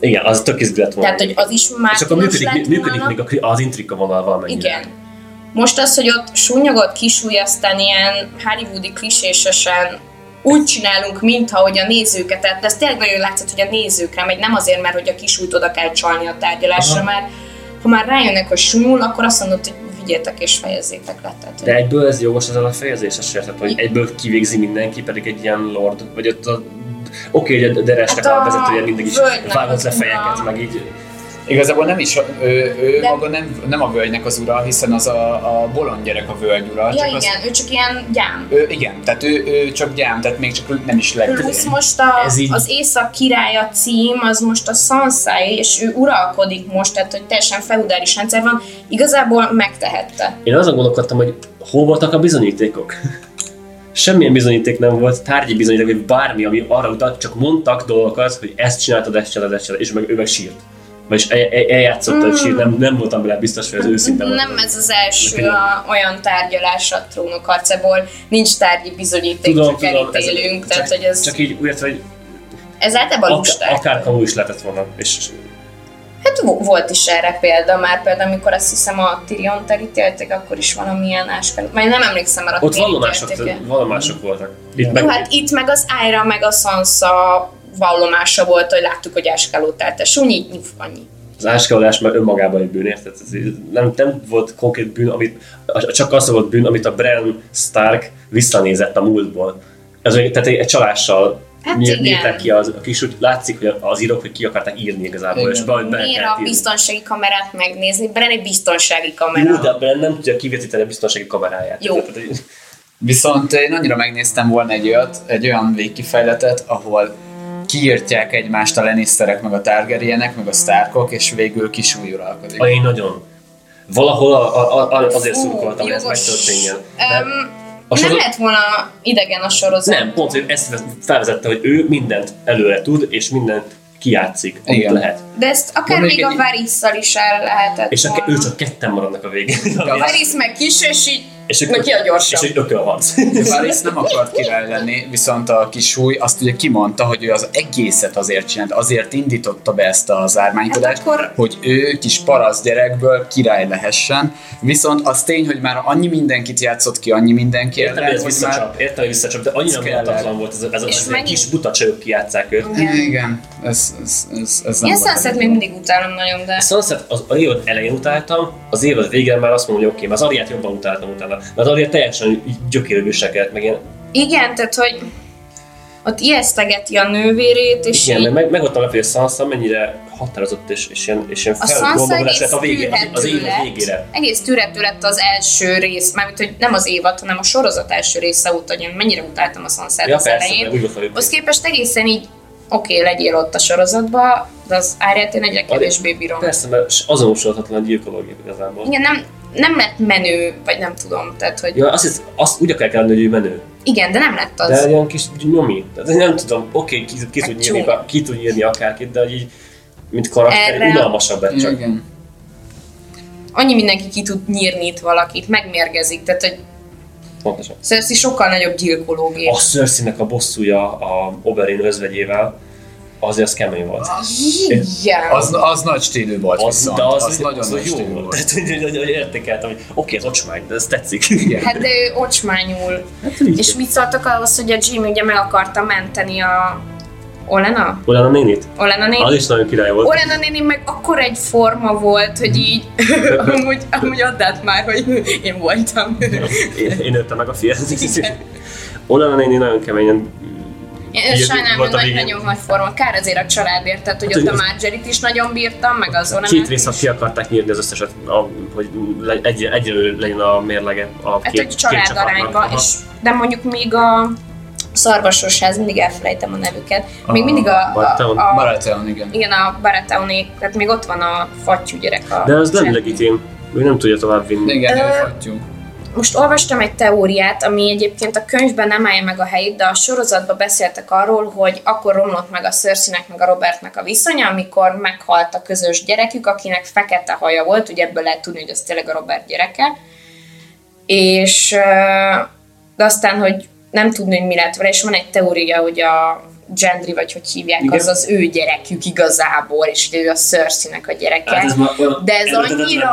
Igen, az tök izgi lett volna. tehát, hogy az is már És akkor működik, működik még az intrika vonal valamennyire. Igen. Most az, hogy ott súnyogott kisúly, aztán ilyen hollywoodi klisésesen úgy csinálunk, mintha hogy a nézőket, tehát ez tényleg nagyon látszott, hogy a nézőkre megy, nem azért, mert hogy a kisúlyt oda kell csalni a tárgyalásra, Aha. mert ha már rájönnek, hogy súnyul, akkor azt mondod, hogy vigyétek és fejezzétek le. Tehát, De egyből ez jogos az a fejezés, ezt tehát, hogy egyből kivégzi mindenki, pedig egy ilyen lord, vagy ott a Oké, hogy a Deresnek Hát a a vezetője mindig is vágott le fejeket, meg így Igazából nem is, ő, ő De- maga nem, nem a völgynek az ura, hiszen az a, a bolond gyerek a völgy ura. Ja, csak az, igen, ő csak ilyen gyám. ő, igen, tehát ő, ő csak gyám, tehát még csak nem is lett. Plusz most a, így- az Észak királya cím, az most a Sansa, és ő uralkodik most, tehát hogy teljesen feudális rendszer van, igazából megtehette. Én azon gondolkodtam, hogy hol voltak a bizonyítékok. Semmilyen bizonyíték nem volt, tárgyi bizonyíték, vagy bármi, ami arra utalt, csak mondtak dolgokat, hogy ezt csináltad, ezt csináltad, ezt csináltad, és meg, ő meg sírt. Vagyis el, el, eljátszott, hogy sírt, nem, nem voltam bele biztos, hogy az őszinte volt. Nem ez az első a, olyan tárgyalás a trónok harcából, nincs tárgyi bizonyíték, Tudom, csak tudom, ez, elítélünk, tehát csak, hogy ez, csak így, úgy, hogy ez általában ak- lusták. akár kamu is lehetett volna. És Hát vo- volt is erre példa már, például amikor azt hiszem a Tyrion-t elítélték, akkor is valamilyen áskelő. Majd nem emlékszem, mert ott ott vallomások, vallomások voltak. Itt meg, hát itt meg az Ájra, meg a Sansa vallomása volt, hogy láttuk, hogy áskálót állt a sunyi, nyuf, annyi. az áskalás már önmagában egy bűn, érted? Nem, nem volt konkrét bűn, amit, csak az volt bűn, amit a Bran Stark visszanézett a múltból. Ez, egy- tehát egy, egy csalással Hát nyír- igen. nyírták ki az, a kis, úgy látszik, hogy az írók, hogy ki akarták írni igazából, Igen. és valahogy bele Miért a írni. biztonsági kamerát megnézni? Bren egy biztonsági kamera. Jó, de a Bran nem tudja kivetíteni a biztonsági kameráját. Jó. Tehát, Viszont én annyira megnéztem volna egy olyat, egy olyan végkifejletet, ahol kiírtják egymást a Lannisterek, meg a Targaryenek, meg a Starkok, és végül kisúly uralkodik. Ah, én nagyon. Valahol a, a, a, azért Fú, szurkoltam, hogy ez megtörténjen. Öm, a nem sorozat- lett volna idegen a sorozat. Nem, pont, hogy ezt felvezette, hogy ő mindent előre tud, és mindent kijátszik, amit Igen. lehet. De ezt akár Van még még a Varys-szal is el lehetett És a, volna. ő csak ketten maradnak a végén. a Varys meg kis, és így és ők, Na, ki a gyorsabb? És egy ökölharc. Varys nem akart király lenni, viszont a kisúly azt ugye kimondta, hogy ő az egészet azért csinált, azért indította be ezt az ármánykodást, Hát akkor- hogy ő kis parasz gyerekből király lehessen. Viszont az tény, hogy már annyi mindenkit játszott ki, annyi mindenki Értem, hogy ez visszacsap, értem, hogy visszacsap, de annyira Ez méltatlan volt ez, ez, ez a mennyi- kis buta csajok kijátszák őt. már... Igen, ez, ez, ez, ez nem Én Sunset még mindig utálom nagyon, de... Sunset az, az évad elején utáltam, az évad végén már azt mondom, hogy oké, okay, az Ariát jobban utáltam utána. Mert az Ariát teljesen gyökérű viselkedett, meg ilyen, Igen, tehát hogy ott ijesztegeti a nővérét, és igen, így, meg, meg, megvoltam le, hogy a Sansa mennyire határozott és, és ilyen, és ilyen a Sansa egész a végén, az, lett. végére. Egész tűrhető lett az első rész, mármint, hogy nem az évad, hanem a sorozat első része óta, hogy én mennyire utáltam a Sansa-t Ja, az persze, elején. meg. Az képest egészen így, oké, okay, legyél ott a sorozatba, de az árját én egyre kevésbé bírom. Persze, mert azonosulhatatlan a gyilkológia igazából. Igen, nem, nem lett menő, vagy nem tudom, tehát hogy Ja, azt, hisz, azt úgy akar lenni, hogy ő menő. igen, de nem lett az. De ilyen kis nyomi. Tehát nem tudom, oké, ki, ki, tud Hát nyírni, csúnya. ki tud nyírni akárkit, de hogy így, mint karakter, Erre- unalmasabb lett csak. Igen. Annyi mindenki ki tud nyírni itt valakit, megmérgezik, tehát hogy Pontosan. Cersei sokkal nagyobb gyilkológép. A cersei a bosszúja a Oberyn özvegyével, azért az kemény volt. Igen. Az, az nagy stílű volt Az, viszont. de az, az nagyon az nagy jó stílű volt. Tehát, hogy, hogy, hogy értékeltem, hogy oké, ez ocsmány, de ez tetszik. Igen. Hát de ő ocsmányul. így És mit szóltak ahhoz, hogy a Jimmy ugye meg akarta menteni a Olena? Olana nénit? Olena Az néni? is nagyon király volt. Olena néni meg akkor egy forma volt, hogy így amúgy, amúgy add át már, hogy én voltam. Én, én öltem meg a fiát. Igen. Olana néni nagyon keményen Én sajnálom, hogy a nagy, nagyon nagy forma. Kár azért a családért, tehát hogy Hát, ott a Margerit is nagyon bírtam, meg az Olenát két részt ki akarták nyírni az összeset, a, hogy egy, egyelő legyen a mérlege a Hát, két, hogy család két arányba, és, de mondjuk még a szarvasosház, mindig elfelejtem a nevüket, még A mindig a, a, Baratheon. a Baratheon, igen. igen, a Baratheonék, tehát még ott van a fattyú gyerek a De az nem legitim. Ő nem tudja tovább vinni. Igen, ő fattyú. Most olvastam egy teóriát, ami egyébként a könyvben nem állja meg a helyét, de a sorozatban beszéltek arról, hogy akkor romlott meg a Cersei-nek meg a Robertnek a viszonya, amikor meghalt a közös gyerekük, akinek fekete haja volt, ugye ebből lehet tudni, hogy az tényleg a Robert gyereke. És de aztán, hogy nem tudni, hogy mi lett vele, és van egy teória, hogy a Gendry, vagy hogy hívják, Igen. az az ő gyerekük igazából, és ő a Cersei-nek a gyereke. Hát ez olyan De ez annyira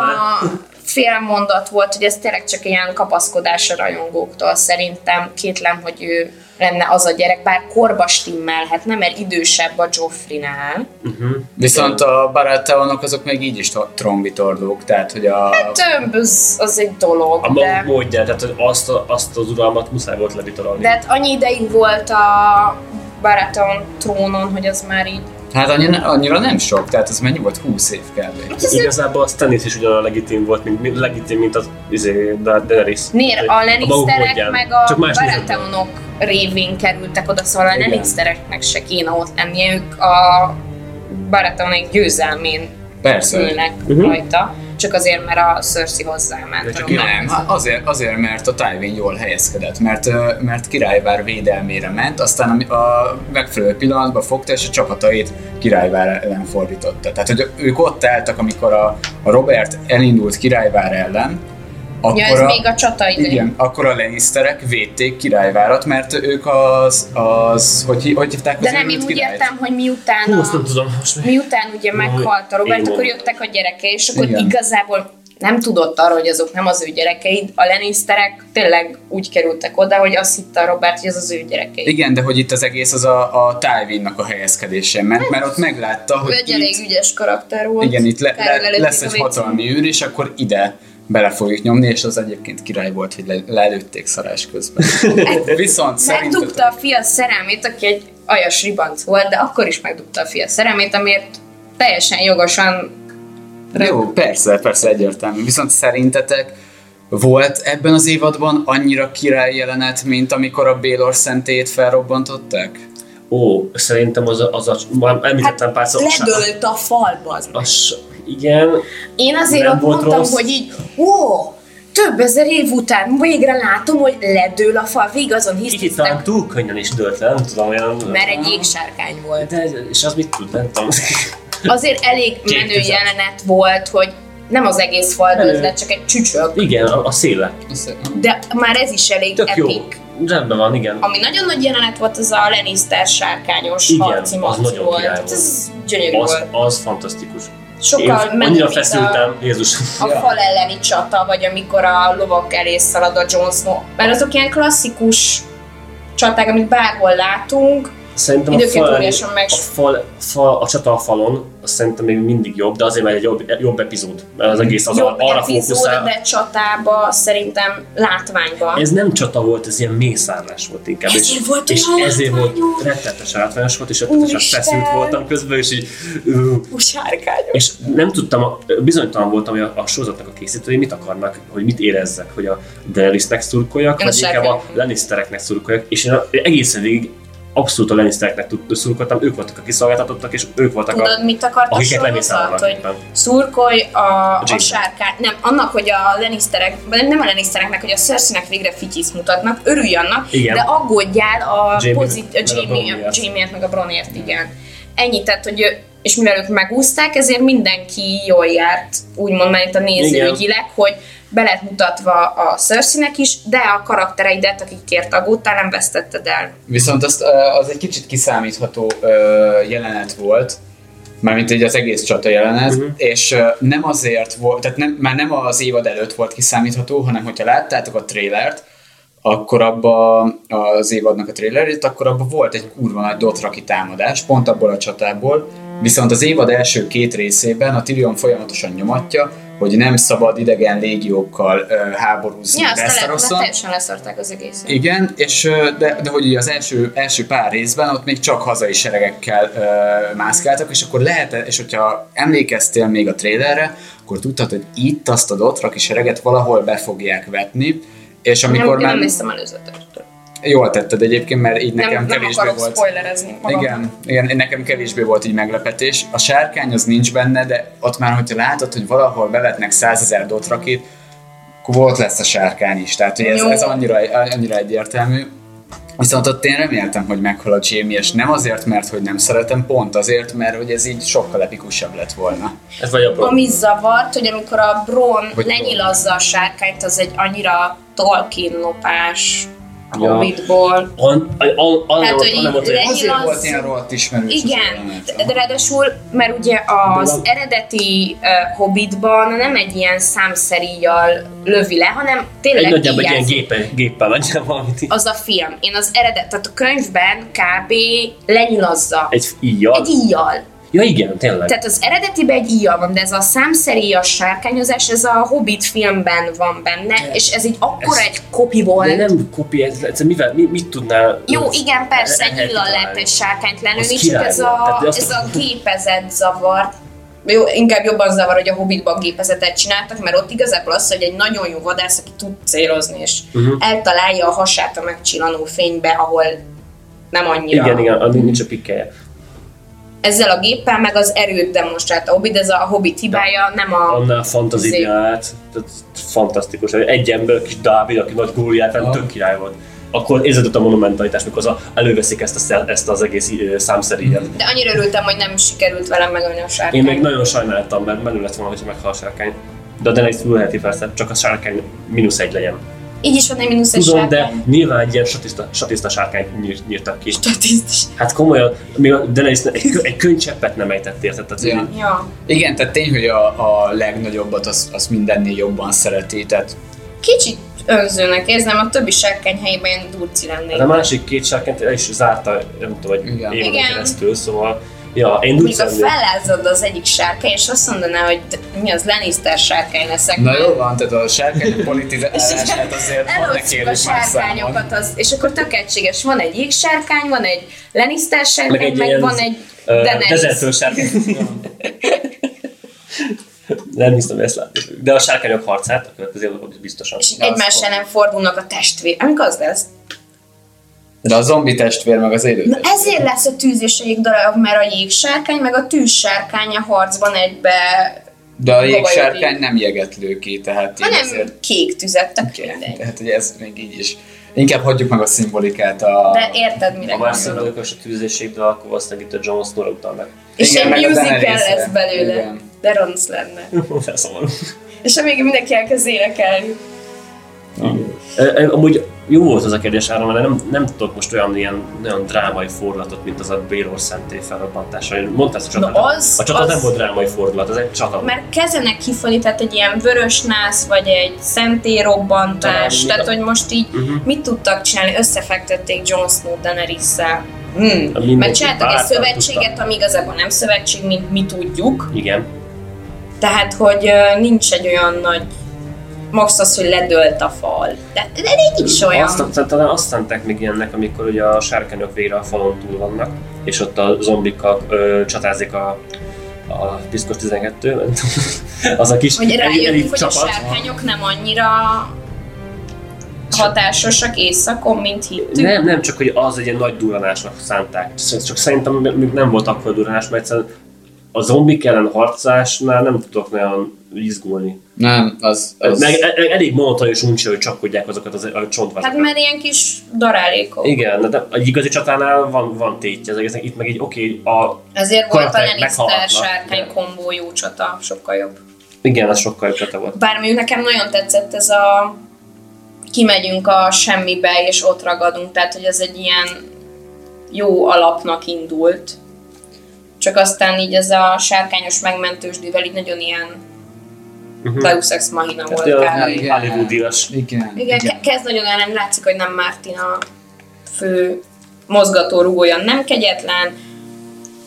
lenne. félmondat volt, hogy ez tényleg csak ilyen kapaszkodás a rajongóktól. Szerintem kétlem, hogy ő lenne az a gyerek, bár korba stimmelhetne, mert idősebb a Joffrinál. Viszont a Baratheonok azok még így is to- trombitorlók, tehát hogy a... Több, az, az egy dolog, A de, módján, tehát hogy azt, a- azt az uralmat muszáj volt levitorolni. de hát annyi ideig volt a Baratheon trónon, hogy az már így... Hát annyira, annyira nem sok, tehát az mennyi volt? 20 év kb. Igazából a Stannis is ugyanolyan legitim volt, mint, mint legitim, mint az izé, Da- Daenerys. Nér, a Lannisterek meg a Csak más. Baratheonok révén kerültek oda, szóval a. Lannistereknek se kéne ott lennie, ők a Baratheonok győzelmén Persze. ülnek Mhm. rajta, csak azért, mert a Cersei hozzáment. De csak. Nem, azért, azért, mert a Tywin jól helyezkedett, mert, mert királyvár védelmére ment, aztán a megfelelő pillanatban fogta, és a csapatait királyvár ellen fordította. Tehát, hogy ők ott álltak, amikor a, a Robert elindult királyvár ellen, akkor Ja, ez a, még a csata idő. igen, akkor a Lannisterek védték királyvárat, mert ők az, az hogy, hogy hívták az De nem, én úgy királyt? értem, hogy miután, Hú, azt nem a, tudom miután ugye meghalt a Robert, akkor jöttek a gyerekei, és akkor Igen. igazából nem tudott arról, hogy azok nem az ő gyerekeid. A Lannisterek tényleg úgy kerültek oda, hogy azt hitte a Robert, hogy az az ő gyerekei. Igen, de hogy itt az egész az a, a Tywinnak a helyezkedésen ment, mert ott meglátta, Ő hogy egy elég ügyes karakter volt. igen, itt le, le, lesz a egy hatalmi űr, és akkor ide bele fogjuk nyomni, és az egyébként király volt, hogy le, lelőtték szarás közben. Viszont Megdugta szerintetek... a fia szerelmét, aki egy ajas ribanc volt, de akkor is megdugta a fia szerelmét, amiért teljesen jogosan Jó, persze, persze egyértelmű. Viszont szerintetek volt ebben az évadban annyira király jelenet, mint amikor a Bélor szentét felrobbantották? Ó, szerintem az a, az a már említettem Hát, párszor. ledölt a falba az a igen, Én azért ott mondtam, rossz. hogy így, ó, több ezer év után végre látom, hogy ledől a fal, végig azon kicsit hisztiztem, talán túl könnyen is dőlt le, nem tudom, olyan... mert egy jégsárkány volt. De, és az mit tud, nem tudom. Azért elég menő jelenet volt, hogy nem az egész fal dőlt le, csak egy csücsök, Igen, a, a széle. De már ez is elég Tök jó. epic. Rendben van, igen. Ami nagyon nagy jelenet volt, az a Lannister sárkányos Igen, harci az nagyon volt. Hát volt. Ez gyönyörű Az, volt. az fantasztikus. Sokkal Én annyira mint a, feszültem, Jézus. a Ja. fal elleni csata, vagy amikor a lovak elé szalad a Jon Snow. Mert azok ilyen klasszikus csaták, amit bárhol látunk, Szerintem a Időnként fal, meg- a, fal, fal, a csata a falon, az szerintem még mindig jobb, de azért mert egy jobb, jobb epizód. Mert az egész az jobb arra epizód, fókuszál. de csatába szerintem látványban. Ez nem csata volt, ez ilyen mészárlás volt inkább. Ezért és, volt és olyan ezért volt látványos. rettenetes látványos volt, és rettetesen feszült voltam közben, és így... Ú, Ú, sárkányos. és nem tudtam, bizonytalan voltam, hogy a, a sorozatnak a készítői mit akarnak, hogy mit érezzek, hogy a Daenerysnek szurkoljak, a vagy inkább a. Lannistereknek szurkoljak, és én a- egészen végig abszolút a Lannistereknek szurkoltam, ők voltak a kiszolgáltatottak, és ők voltak a, Tudod, mit akart a akiket lemészárolnak Hogy szurkolj a, a Jamie. sárkány, nem, annak, hogy a Lannisterek, nem, nem a Lannistereknek, hogy a Cersei-nek végre fityis mutatnak, örülj annak, Igen. de aggódjál a, Jamie- pozit, a meg a Jamie, a Bronniért. Jamie-et, meg a Bronért, igen. Ennyi, tehát, hogy és mivel ők megúzták, ezért mindenki jól járt, úgymond már itt a nézőügyileg, hogy be lett mutatva a cersei is, de a karaktereidet, akikért aggódtál, nem vesztetted el. Viszont azt, az egy kicsit kiszámítható jelenet volt, mármint egy az egész csata jelenet, uh-huh. és nem azért volt, tehát nem, már nem az évad előtt volt kiszámítható, hanem hogyha láttátok a trailert, akkor abba az évadnak a trailerét, akkor abban volt egy kurva nagy Dothraki támadás, pont abból a csatából, viszont az évad első két részében a Tyrion folyamatosan nyomatja, hogy nem szabad idegen légiókkal ö, háborúzni Ja, Westeroson. teljesen leszarták az egészet. Igen, és de, de hogy az első, első pár részben ott még csak hazai seregekkel ö, mászkáltak, és akkor lehet, és hogyha emlékeztél még a trailerre, akkor tudtad, hogy itt azt a Dothraki sereget valahol be fogják vetni, és amikor nem, már... nem néztem előzetes. Jól tetted egyébként, mert így nekem nem, nem kevésbé volt... spoilerezni magam. Igen, igen, nekem kevésbé volt így meglepetés. A sárkány az nincs benne, de ott már, hogyha látod, hogy valahol bevetnek százezer dotrakit, akkor volt lesz a sárkány is. Tehát, hogy ez, Jó. ez annyira, annyira egyértelmű. Viszont ott én reméltem, hogy meghal a Jamie, és nem azért, mert hogy nem szeretem, pont azért, mert hogy ez így sokkal epikusabb lett volna. Ez vagy a pro. Ami zavart, hogy amikor a Bron Vagy lenyilazza a sárkányt, az egy annyira Tolkien lopás Ja. a Hobbitból. An, an, an, an, Hát, an, hogy így volt ilyen rohadt ismerős. az Igen, de, ráadásul, mert ugye az eredeti uh, Hobbitban nem egy ilyen számszeríjjal lövi le, hanem tényleg Egy nagyjából egy ilyen gépe, géppel vagy valamit. Az a film. Én az eredet, tehát a könyvben kb. lenyilazza. Egy íjjal. Egy íjjal. Ja igen, tényleg. Tehát az eredetiben egy íjjal van, de ez a számszeríjas sárkányozás, ez a Hobbit filmben van benne, és ez így akkora Ez- egy kopi volt. De nem kopi, ez, ez mivel, mi, mit tudnál... Jó, igen, persze, el- egy illal lehet egy sárkányt lelőni, Az csak ez a, azt- ez a gépezet zavar. Jó, inkább jobban zavar, hogy a Hobbitban gépezetet csináltak, mert ott igazából az, hogy egy nagyon jó vadász, aki tud célozni, és Mhm. eltalálja a hasát a megcsillanó fénybe, ahol nem annyira. Igen, igen, nincs a pikkelje. Ezzel a géppel meg az erőt demonstrálta a Hobbit, ez a Hobbit hibája, nem a... Annál fantaziát, tehát fantasztikus. Egy ember, kis Dávid, aki nagy góliát, Aha. tök király volt. Akkor érzed a monumentalitás, mikor az a, előveszik ezt, a, ezt az egész ö, számszeríjat. De annyira örültem, hogy nem sikerült velem megölni a sárkányt. Én még nagyon sajnáltam, mert menő lett volna, hogyha meghal a sárkány. De a Daenerys túlheti persze, csak a sárkány mínusz egy legyen. Így is van egy mínusz egy Tudom, de sárkány. nyilván egy ilyen statiszta, statiszta sárkányt nyírt, nyírtak ki. Statisztis. Hát komolyan, még a Daenerys egy, egy könycseppet nem ejtett érted? Tehát Ja. Ja. Igen, tehát tény, hogy a, a legnagyobbat az, az mindennél jobban szereti, tehát Kicsit önzőnek érzem, a többi sárkány helyében ilyen durci lennék. Hát a másik két sárkányt el is zárta, nem tudom, éveken Igen. keresztül, szóval Ja, én úgy lennék. fellázad az egyik sárkány, és azt mondaná, hogy mi az Lannister sárkány leszek. Na jó van, tehát a sárkány politizálását azért van neki a sárkányokat, az, és akkor tök egységes. Van egy jégsárkány, van egy Lannister sárkány, meg, meg ilyen, van egy Daenerys. Sárkány. Nem hiszem, hogy ezt látjuk. De a sárkányok harcát, a következő is biztosan. És így De az egymás pont. ellen fordulnak a testvér. Amikor az lesz? De a zombi testvér meg az élő Na ezért lesz a tűz és a jégdarab, mert a jégsárkány meg a tűzsárkány a harcban egybe, De a jégsárkány nem jeget lő ki, tehát hanem azért... kék tüzet, tök mindegy. tehát hogy ez még így is. Inkább hagyjuk meg a szimbolikát a... De érted, mire Ha már a tűzéség, de akkor valószínűleg itt a Jon Snow utal meg. És Igen, egy musical lesz belőle. Igen. De ronc lenne. Szomorú. És amíg mindenki elkezd énekelni. Ö, ö, Amúgy jó volt az a kérdés ára, mert nem, nem tudok most olyan ilyen nagyon drámai fordulatot, mint az a Bélor szentély felrobbantása. Mondtál ezt a csatát? Az- a csata az- nem volt drámai fordulat, az egy csata. Mert kezdenek kifoni, tehát egy ilyen vörös nász, vagy egy szentélyrobbantás, Talán tehát mi- hogy most így Mhm. mit tudtak csinálni? Összefektették Jon Snow Daenerys-szel. Hmm. Mert csináltak egy szövetséget, tudta. ami igazából nem szövetség, mint mi tudjuk. Igen. Tehát, hogy nincs egy olyan nagy max az, hogy ledölt a fal. De, de nincs is olyan. Azt, tehát talán azt szánták még ilyennek, amikor ugye a sárkányok végre a falon túl vannak, és ott a zombikkal ö, csatázik a a Piszkos 12, nem tudom. az a kis Hogy rájöttünk, hogy a csapat. sárkányok nem annyira hatásosak éjszakon, mint hittük. Nem, nem, csak hogy az egy ilyen nagy duranásnak szánták. Csak csak szerintem még nem volt akkor duranás, mert egyszerűen a zombik ellen harcásnál nem tudok nagyon izgulni. Nem, az... az... Meg e- e- elég monoton és uncsi, hogy csapkodják azokat az, a csontvázakat. Hát mert ilyen kis darálékok. Igen, de egy igazi csatánál van, van tétje az egésznek. Itt meg egy oké, a Ezért volt a Lannister sárkány kombó jó csata, sokkal jobb. Igen, az sokkal jobb csata volt. Bár mondjuk nekem nagyon tetszett ez a kimegyünk a semmibe, és ott ragadunk, tehát hogy ez egy ilyen jó alapnak indult. Csak aztán így ez a sárkányos megmentősdűvel így nagyon ilyen Mhm. Deus Ex Machina Tehát volt kb. igen. Hollywoodias. Igen, Igen, ke- kezd nagyon ellen, látszik, hogy nem Martin a fő mozgató rúgója, nem kegyetlen,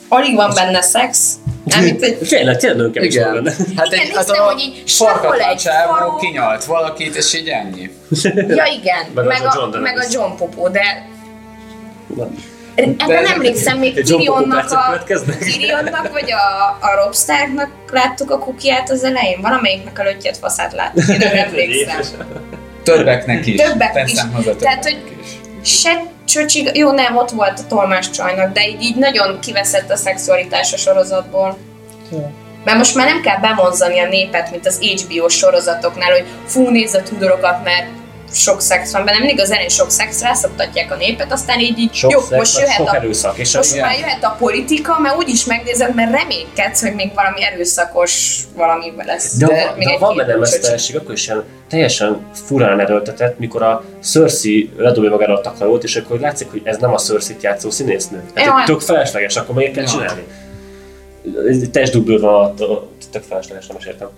alig van benne szex, Tényleg, tényleg kevés van Igen. benne. Hát Igen, egy, az néztem, a farkatlan egy csávó kinyalt valakit, és így ennyi. Ja igen, Meg meg, a a, John meg a. John Popó, de Na. Ebben emlékszem még Tyrionnak, a. Tyrionnak vagy a, a Rob Starknak láttuk a kukiát az elején, valamelyiknek a löttyet faszát láttuk, én nem emlékszem. Többeknek is. Többek is. hozzá Tehát, hogy- is. Se csöcsig, jó nem, ott volt a tolmás csajnak, de így, így nagyon kiveszett a szexualitás a sorozatból. Mert most már nem kell bemonzani a népet, mint az HBO sorozatoknál, hogy fú, nézz a tudorokat, mert sok szex van benne. Mindig az elején sok szex, rászoktatják a népet, aztán így, így Sok jó, szex, most jöhet sok a erőszak. És most már jöhet a politika, mert úgyis megnézed, mert reménykedsz, hogy még valami erőszakos valami lesz. de, még de, de egy van benne mesztelenség, akkor is ilyen teljesen furán erőltetett, mikor a Cersei ledobja magára a takarót, és akkor látszik, hogy ez nem a Cersei-t játszó színésznő. Tehát hát- tök felesleges, akkor miért kell csinálni? Egy testdublőr van, a- a- tök felesleges, nem is értem.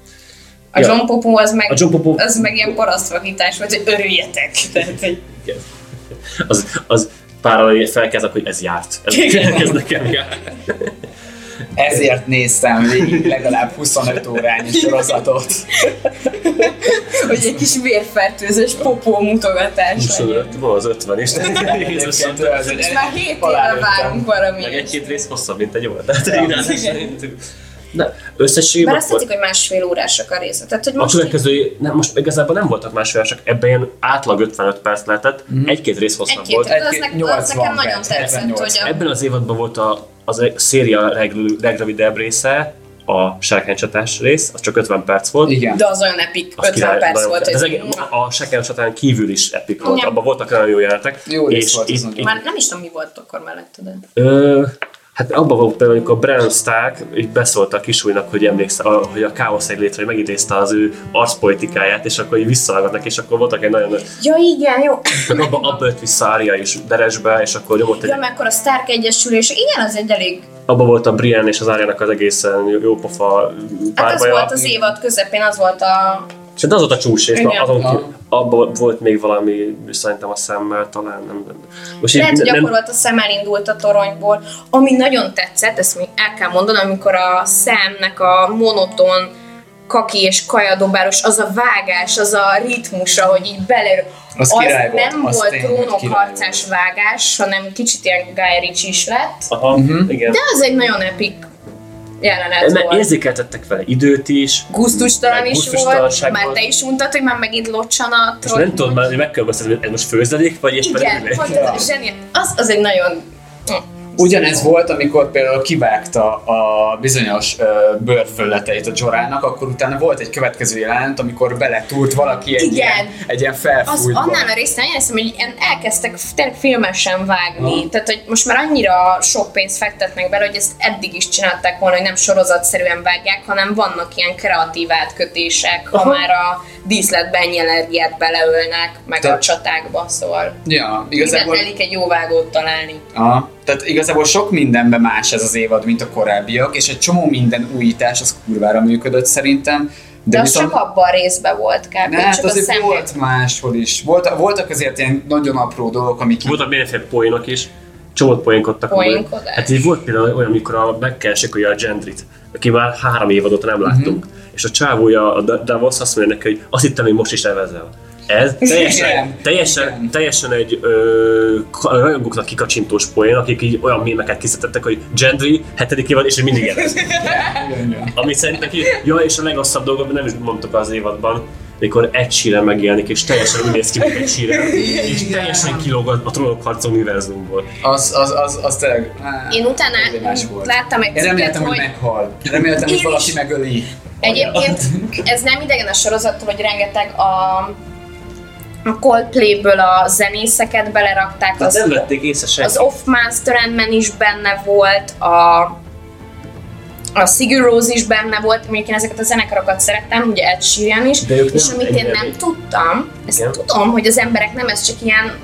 A John Popó az meg, A John Popó, az meg ilyen parasztvakítás volt, hogy örüljetek. Tehát, hogy az, az pár felkezdek, hogy ez járt. Ez, ez nekem járt. Ezért néztem végig legalább 25 órányi sorozatot. hogy egy kis vérfertőzés popó mutogatás legyen. 25, van az 50 is. Jézusom, És már 7 Alá éve várunk valami. meg egy-két rész hosszabb, mint egy óra. Tehát Ja. Na, összességében Bár azt tetszik, hogy másfél órásak a része. Tehát, hogy A most következő, nem, most igazából nem voltak más versenyek, ebben ilyen átlag 55 perc lehetett, egy-két rész hosszabb egy-két, volt. de az, Egy-két ne, az 80 nekem nagyon tetszett, 78. hogy a, Ebben az évadban volt a, az a széria leg- legrövidebb része, a sárkánycsatás rész, az csak 50 perc volt. Igen. de az olyan epik, Az 50 király, perc volt, hogy Ez a sárkánycsatán kívül is epik volt, abban voltak nagyon jó jelenetek. Jó rész volt, itt, itt, már nem is tudom, mi volt akkor mellette, de... Ö, hát abban volt például, amikor Bran Stark így beszólt a kisúlynak, hogy emlékszel, a- hogy a káosz egy létre, hogy megidézte az ő arcpolitikáját, és akkor így visszaállgatnak, és akkor voltak egy nagyon... Ja igen, jó. Meg abba, abba jött vissza Arya is Deresbe, és akkor nyomott egy... Ja, meg akkor a Stark Egyesülés, igen, az egy elég... Abba volt a Brienne és az Arya-nak az egészen jó pofa Hát párbaja. volt az évad közepén, az volt a... És de az volt a csúcsrés, Igen. azon kívül, abban volt még valami, szerintem a szemmel talán, nem, nem. Most Lehet, hogy nem, akkor volt a szem elindult a toronyból. Ami nagyon tetszett, ezt még el kell mondanom, amikor a szemnek a monoton kaki és kajadobáros, az a vágás, az a ritmusa, hogy így bele... Az volt, nem az volt tényleg király trónokharcás vágás, hanem kicsit ilyen Guy Ritchie is lett. Aha, Mhm. igen. De az egy nagyon epik jelenet Mert volt. érzékeltettek vele időt is, Gusztustalan Meg is volt, már te is mondtad, hogy már megint locsan a troll. nem tudom már, hogy megkülönböztetni, hogy ez most főzelék, vagy éppen Igen, pont ez zseni. Az, az egy nagyon... Ugyanez volt, amikor például kivágta a bizonyos bőrfölleteit a Jorának, akkor utána volt egy következő jelenet, amikor beletúrt valaki egy, Igen. ilyen, egy ilyen Az felfújtba. annál a részen én hiszem, hogy ilyen elkezdtek tényleg filmesen vágni. Ha. Tehát, hogy most már annyira sok pénzt fektetnek bele, hogy ezt eddig is csinálták volna, hogy nem sorozatszerűen vágják, hanem vannak ilyen kreatív átkötések, ha már a díszletben ennyi energiát beleölnek, meg Te- a csatákba, szóval Ja, igazából, telik egy jó vágót találni. Aha. Tehát igazából sok mindenben más ez az évad, mint a korábbiak, és egy csomó minden újítás az kurvára működött szerintem. De, De az viszont, csak abban a részben volt kb. ne, hát azért szemek. volt máshol is. Volt, voltak azért ilyen nagyon apró dolgok, amik Voltak mindenféle poénok is, csomót poénkodtak. Poénkodás. Hát így volt például olyan, amikor a, megkeresik olyan a Gendrit, aki már három évadot nem láttunk. És a csávója, a Da- Davos azt mondja neki, hogy azt hittem, hogy most is evezel. Ez teljesen, Igen. teljesen, Igen. teljesen egy ö, rajongóknak kikacsintós poén, akik így olyan mémeket készítettek, hogy Gendry, hetedik évad, és hogy mindig igen. Amit szerintem ki, ja, és a legrosszabb dolog, nem is mondtuk az évadban, mikor egy síre megjelenik, és teljesen úgy néz ki, mint egy síre, és teljesen kilóg a, a trónok harca univerzumból. Az, az, az, az tényleg... á, Én utána ez láttam egy Én reméltem, cikket, hogy hogy meghal. Reméltem, hogy valaki megöli. Egyébként ez nem idegen a sorozattól, hogy rengeteg a a Coldplay-ből a zenészeket belerakták, Hát az, nem vették észre senki. az Off Master is benne volt, a, a Sigur Rose is benne volt, mondjuk én ezeket a zenekarokat szerettem, ugye Ed Sheeran is, és nem amit én nem még. tudtam, ezt Igen. tudom, hogy az emberek nem ez csak ilyen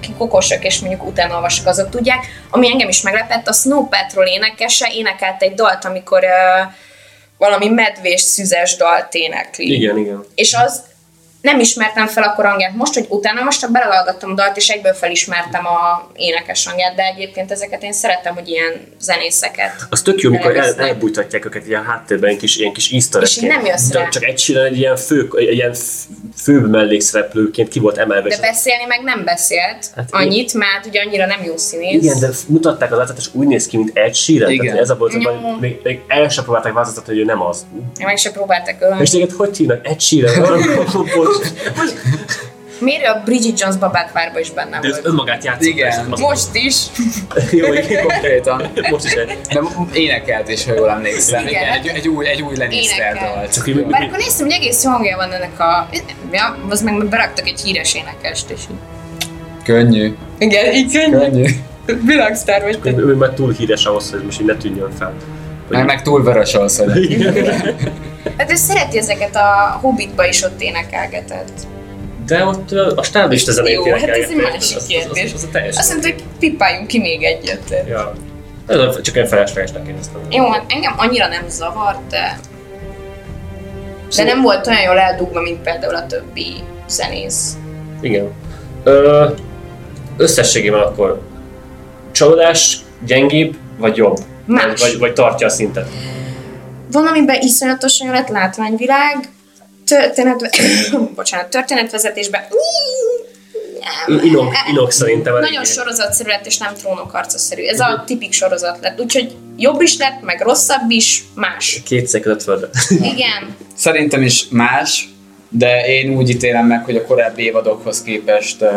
akik okosak és mondjuk utána olvasok, azok tudják. Ami engem is meglepett, a Snow Patrol énekese énekelt egy dalt, amikor uh, valami medvés, szüzes dalt énekli. Igen, igen. És az nem ismertem fel akkor hangját. Most, hogy utána most belehallgattam a dalt, és egyből felismertem a énekes hangját, de egyébként ezeket én szeretem, hogy ilyen zenészeket. Az tök jó, mikor el, elbújtatják őket ilyen háttérben, kis, ilyen kis easter És nem jössz De rá. Csak egy Sheeran egy ilyen, fő, egy ilyen főbb mellékszereplőként ki volt emelve. De beszélni meg nem beszélt Hát annyit, mert ugye annyira nem jó színész. Igen, de mutatták az és úgy néz ki, mint Ed Sheeran. Igen. Tehát ez a volt, hogy Jó. majd még, még el sem próbálták változtatni, hogy ő nem az. Meg se próbáltak ölni. És téged hogy hívnak? Ed Sheeran? Bocs. Miért a Bridget Jones babátvárba is benne De ez volt? önmagát játszott. Igen. Az- Most is. Jó, igen. Konkrétan. Most is egy. De énekelt is, ha jól emlékszem. Igen. Igen, egy, egy új, egy új Lannister Énekel. dal. Csak így- Bár akkor néztem, hogy egész jó hangja van ennek a... Ja, az meg beraktak egy híres énekest, és így. Könnyű. Igen, így Könnyű. Világsztár vagy te. Ő, ő már túl híres ahhoz, hogy most így ne tűnjön fel. Meg, meg túl vörös az, hogy Hát ő szereti ezeket a Hobbitba is ott énekelgetett. De ott a stáblista zenét Jó, hát ez egy másik Az- az- kérdés. Az, az, az. Azt mondta, hogy pipáljunk ki még egyet. Ja. Ez a- csak egy feleslegesnek kérdeztem. Jó, hát engem annyira nem zavart, de... De nem volt olyan jól eldugva, mint például a többi zenész. Igen. Ö, összességében akkor csalódás gyengébb, vagy jobb? Más. Vagy, vagy, vagy tartja a szintet? Van, amiben iszonyatosan lett látványvilág, történet... Bocsánat, történetvezetésben... Inok, inok szerintem eléggé. Nagyon sorozatszerű lett, és nem trónokharcaszerű. Ez a tipik sorozat lett. Úgyhogy jobb is lett, meg rosszabb is, más. Kétszer kötött földre. Igen. Szerintem is más, de én úgy ítélem meg, hogy a korábbi évadokhoz képest uh,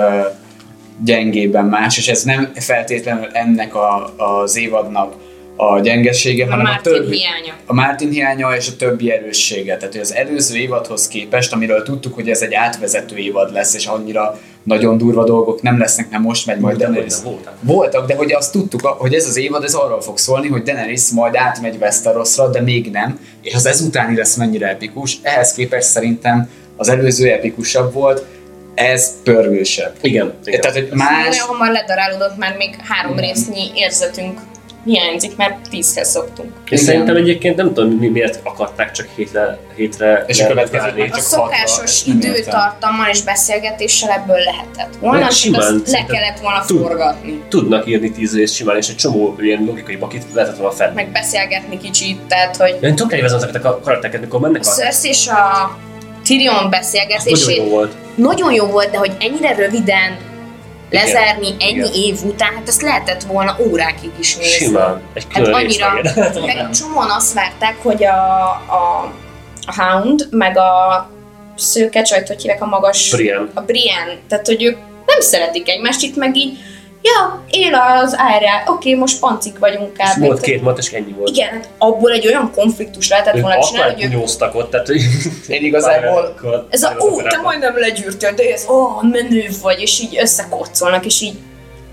gyengében más, és ez nem feltétlenül ennek a, az évadnak a gyengesége, A hanem a Martin többi, hiánya. a Martin hiánya és a többi erőssége. Tehát hogy az előző évadhoz képest, amiről tudtuk, hogy ez egy átvezető évad lesz, és annyira nagyon durva dolgok nem lesznek, nem most megy majd De Daenerys. voltak. Voltak, de hogy azt tudtuk, hogy ez az évad ez arról fog szólni, hogy Daenerys majd átmegy Westerosra, de még nem, és az ezutáni lesz mennyire epikus. Ehhez képest szerintem az előző epikusabb volt, ez pörgősebb. Igen. igen. Tehát, hogy más, Nagyon hamar ledarálódott, mert még három résznyi érzetünk hiányzik, mert tízhez szoktunk. És Igen. szerintem egyébként nem tudom, mi, miért akarták csak hétre, hétre És a következő meg A Csak szokásos időtartammal és beszélgetéssel ebből lehetett volna, csak simán, le kellett volna tud. forgatni. Tudnak írni tíz részt simán, és egy csomó ilyen logikai bakit lehetett volna fedni. Meg beszélgetni kicsit, tehát hogy Én tudok elvezni ezeket a karaktereket, mikor mennek a a... És a Tyrion Nagyon beszélgetését jó volt. nagyon jó volt, de hogy ennyire röviden lezárni ennyi igen. év után, hát ezt lehetett volna órákig is nézni. Simán. Egy Hát annyira, meg csomóan azt várták, hogy a, a, a Hound, meg a szőke csajt, hogy hívják a magas... Brienne. A Brienne. Tehát, hogy ők nem szeretik egymást, itt meg így, ja, él az ára, oké, most pancik vagyunk És kb. volt két mondat, és ennyi volt. Igen, hát abból egy olyan konfliktus lehetett volna csinálni, hogy ők nyúztak ott, tehát hogy... Én igazából- ez a, ó, te majdnem legyűrtél, de ez, ó, menő vagy, és így összekoccolnak, és így,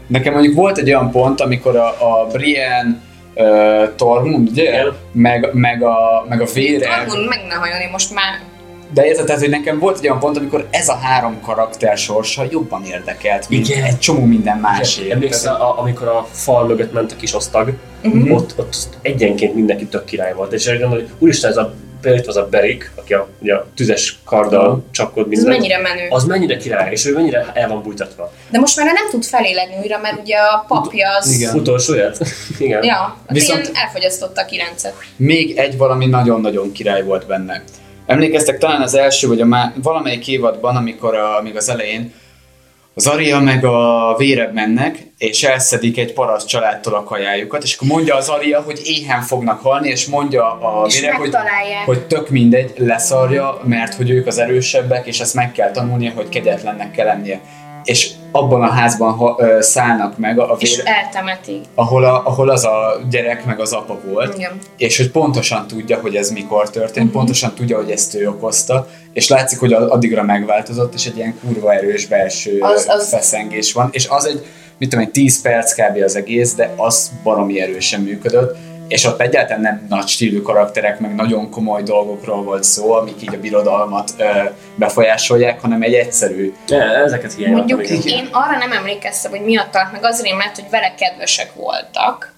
Nekem mondjuk volt egy olyan pont, amikor a, a Brienne uh, Tormund, ugye? Igen. Meg, meg, a, meg a vére. Tormund meg ne hajolni, most már De érted, tehát, hogy nekem volt egy olyan pont, amikor ez a három karakter sorsa jobban érdekelt, mint Igen. egy csomó minden másik. Emlékszel, a, amikor a fal mögött ment a kis osztag, Mhm. ott, ott egyenként mindenki tök király volt. És én hogy úristen, ez a, például itt az a Berik, aki a, ugye a tüzes karddal csapkod ez minden. mennyire menő. Az mennyire király, és ő mennyire el van bújtatva. De most már nem tud felélegni újra, mert ugye a papja az... Igen. Utolsó jött? Igen. Ja, Viszont- elfogyasztotta a kilencet. Még egy valami nagyon-nagyon király volt benne. Emlékeztek talán az első, vagy a má- valamelyik évadban, amikor a, még az elején az Aria meg a véreb mennek, és elszedik egy paraszt családtól a kajájukat, és akkor mondja az Aria, hogy éhen fognak halni, és mondja a És hogy, hogy tök mindegy, leszarja, mert hogy ők az erősebbek, és ezt meg kell tanulnia, hogy kegyetlennek kell lennie. És abban a házban ö, szállnak meg a, a És eltemetik. ahol, a, ahol az a gyerek meg az apa volt, Igen. és hogy pontosan tudja, hogy ez mikor történt, uh-huh. pontosan tudja, hogy ezt ő okozta, és látszik, hogy addigra megváltozott, és egy ilyen kurva erős belső az- az... feszengés van, és az egy, mit tudom, egy 10 perc kb. az egész, de az baromi erősen működött, és ott egyáltalán nem nagy stílű karakterek, meg nagyon komoly dolgokról volt szó, amik így a birodalmat ö, befolyásolják, hanem egy egyszerű Ja, ezeket hiányoltam. Mondjuk igen. én arra nem emlékeztem, hogy miatt tart meg, az rém lett, hogy vele kedvesek voltak,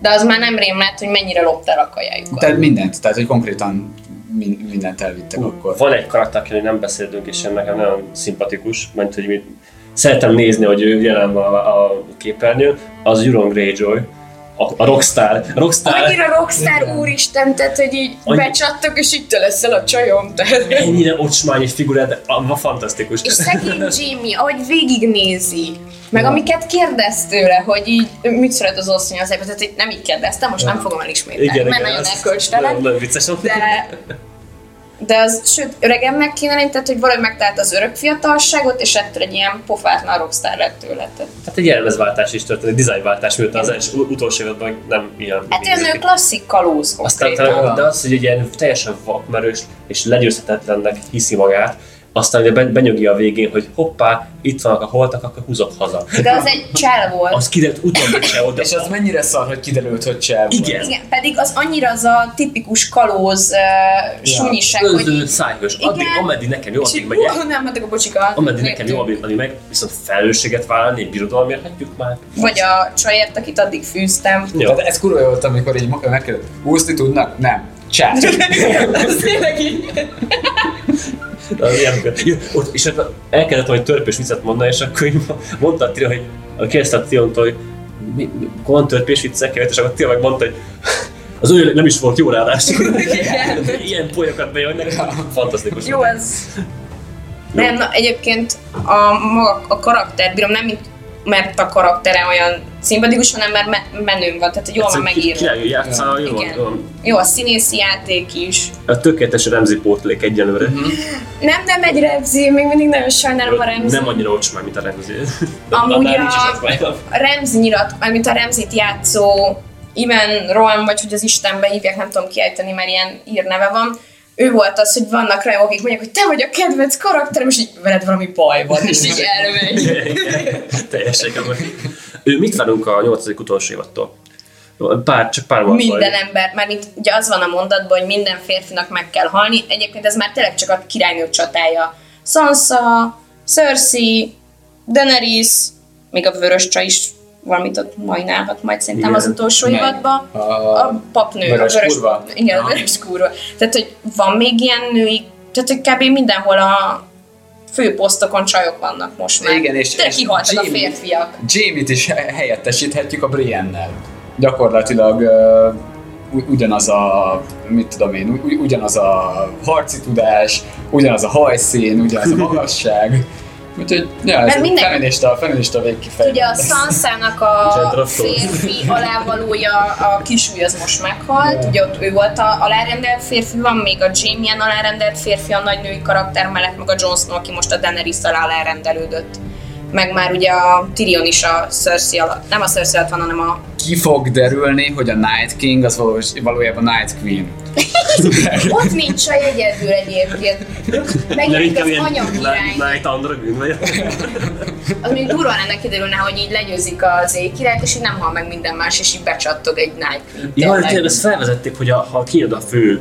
de az már nem rém lett, hogy mennyire lopta a kajájukat. Tehát mindent, tehát hogy konkrétan min- mindent elvittek akkor. Van egy karakter, akiről nem beszéltünk, és nekem nagyon szimpatikus, mert hogy mit szeretem nézni, hogy ő jelen van a, a képernyőn, az Euron Greyjoy, a, a Rockstar. A Rockstar Annyira rockstar úristen, tehát, hogy így Annyi- becsattok, és itt leszel a csajom. Tehát. ennyire ocsmányos figura, de a, a fantasztikus. És szegény Jimmy, ahogy végignézi, meg amiket kérdez tőle, hogy így mit szeret az oszony az ebben, tehát nem így kérdeztem, most nem fogom elismételni, mert nagyon elkölcstelen. Nagyon vicces. De, de az, sőt, öregemnek kéne lenni, tehát hogy valahogy megtalált az örök fiatalságot, és ettől egy ilyen pofátlan rockstar lett tőle. Hát egy jellemezváltás is történt, egy dizájnváltás, miután az első, utolsó évadban meg nem ilyen. Hát ilyen ő klasszik kalóz Aztán talán, de az, hogy egy ilyen teljesen vakmerős és legyőzhetetlennek hiszi magát, aztán ugye ben- benyögi a végén, hogy hoppá, itt vannak a holtak, akkor húzok haza. De az egy csel volt. Az kiderült utána hogy se oda. És az mennyire szar, hogy kiderült, hogy csel volt. Igen. Igen, pedig az annyira az a tipikus kalóz uh, sunyiság, hogy Öltő, így, szájhős. Addig, ameddig nekem jó, addig megyek. hú, nem, hát akkor bocsika. Ameddig nekem jó, addig meg, viszont felelősséget vállalni, egy birodalomért hagyjuk már. Vagy a csajért, akit addig fűztem. Jó. Tehát ez kurva jó volt, amikor így megkérdezett, úszni tudnak? Nem. Csel. Az tényleg így. Az ott, és hát el kellett majd törpés viccet mondani, és akkor így mondta a Tira, hogy kérdezte a Tiontól, hogy mi, mi, van törpés viccek, és akkor Tira meg mondta, hogy az ő nem is volt jó ráadásul. Ilyen polyokat bejönnek, fantasztikus. Jó, ez... Nem, na, egyébként a, maga, a karakter, bírom, nem mint mert a karaktere olyan szimpatikus, hanem mert me- menőn van, tehát jól van megírva. Király játszál, jó, Igen. jó. Jó, a színészi játék is. A tökéletes Remzi pótlék egyenlőre. Nem, nem egy Remzi, még mindig nagyon sajnálom a Remzi. Nem annyira ocsmány, mint a Remzi. Amúgy a-. A Remzi nyilat, mármint a Remzit játszó Ivan Rohan, vagy hogy az Istenbe hívják, nem tudom kiejteni, mert ilyen írneve van, ő volt az, hogy vannak rajongók, akik mondják, hogy te vagy a kedvenc karakterem, és így veled valami baj van, és így elmegy. Teljesen. Ő mit várunk a nyolcadik utolsó évattól? Pár, csak pár mondatban. Minden ember, már mint ugye az van a mondatban, hogy minden férfinak meg kell halni, egyébként ez már tényleg csak a királynők csatája. Sansa, Cersei, Daenerys, még a vörös csaj is valamit ott majnálhat majd szerintem Igen. az utolsó évadban. A- A papnő, Vörös a vörös kurva? papnő. Igen, a vörös kurva. Tehát, hogy van még ilyen női, tehát, hogy kb. mindenhol a főposztokon csajok vannak most már. Igen, és- Tényleg és kihaltak a férfiak. Jamie-t is he- helyettesíthetjük a Brienne-nel. Gyakorlatilag uh, ugyanaz a, mit tudom én, ugy- ugyanaz a harci tudás, ugyanaz a hajszín, ugyanaz a magasság. Úgyhogy, ja, ez minden- feminista, feminista végkifejezés. Ugye a Sansának a férfi alávalója, a kisúly az most meghalt, ugye ott ő volt a alárendelt férfi, van még a Jamie alárendelt férfi, a nagy női karakter mellett, meg a Jon Snow, aki most a Daenerys alá alárendelődött. Meg már ugye a Tyrion is a Cersei alatt, nem a Cersei alatt van, hanem a... Ki fog derülni, hogy a Night King az valós, valójában Night Queen. Ott nincs a egyedül egyébként. Megjelenik az ilyen anyakirály. Night Androgyn, vagy? Az még durva lenne kiderülne, hogy így legyőzik az éjkirályt, és így nem hal meg minden más, és így becsattog egy Night Queen. Ja, de tényleg. ezt felvezették, hogy a, ha kiad a fő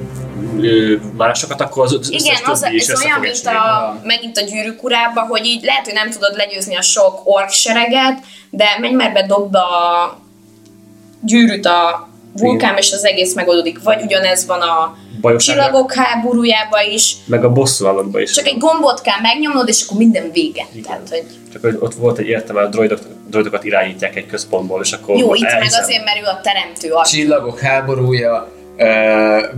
másokat, akkor az összes Igen, az, ez olyan, mint a, megint a gyűrűk urába, hogy így lehet, hogy nem tudod legyőzni a sok ork sereget, de menj már be, dobd a gyűrűt a vulkán, és az egész megoldódik. Vagy ugyanez van a Bajos csillagok háborújába is, Meg a bosszú állatban is. csak egy gombot kell megnyomnod, és akkor minden vége. Tehát, hogy Csak hogy ott volt egy értelme, a droidok, droidokat irányítják egy központból, és akkor jó, itt meg elhiszem. azért, mert ő a teremtő az. Csillagok háborúja, ö,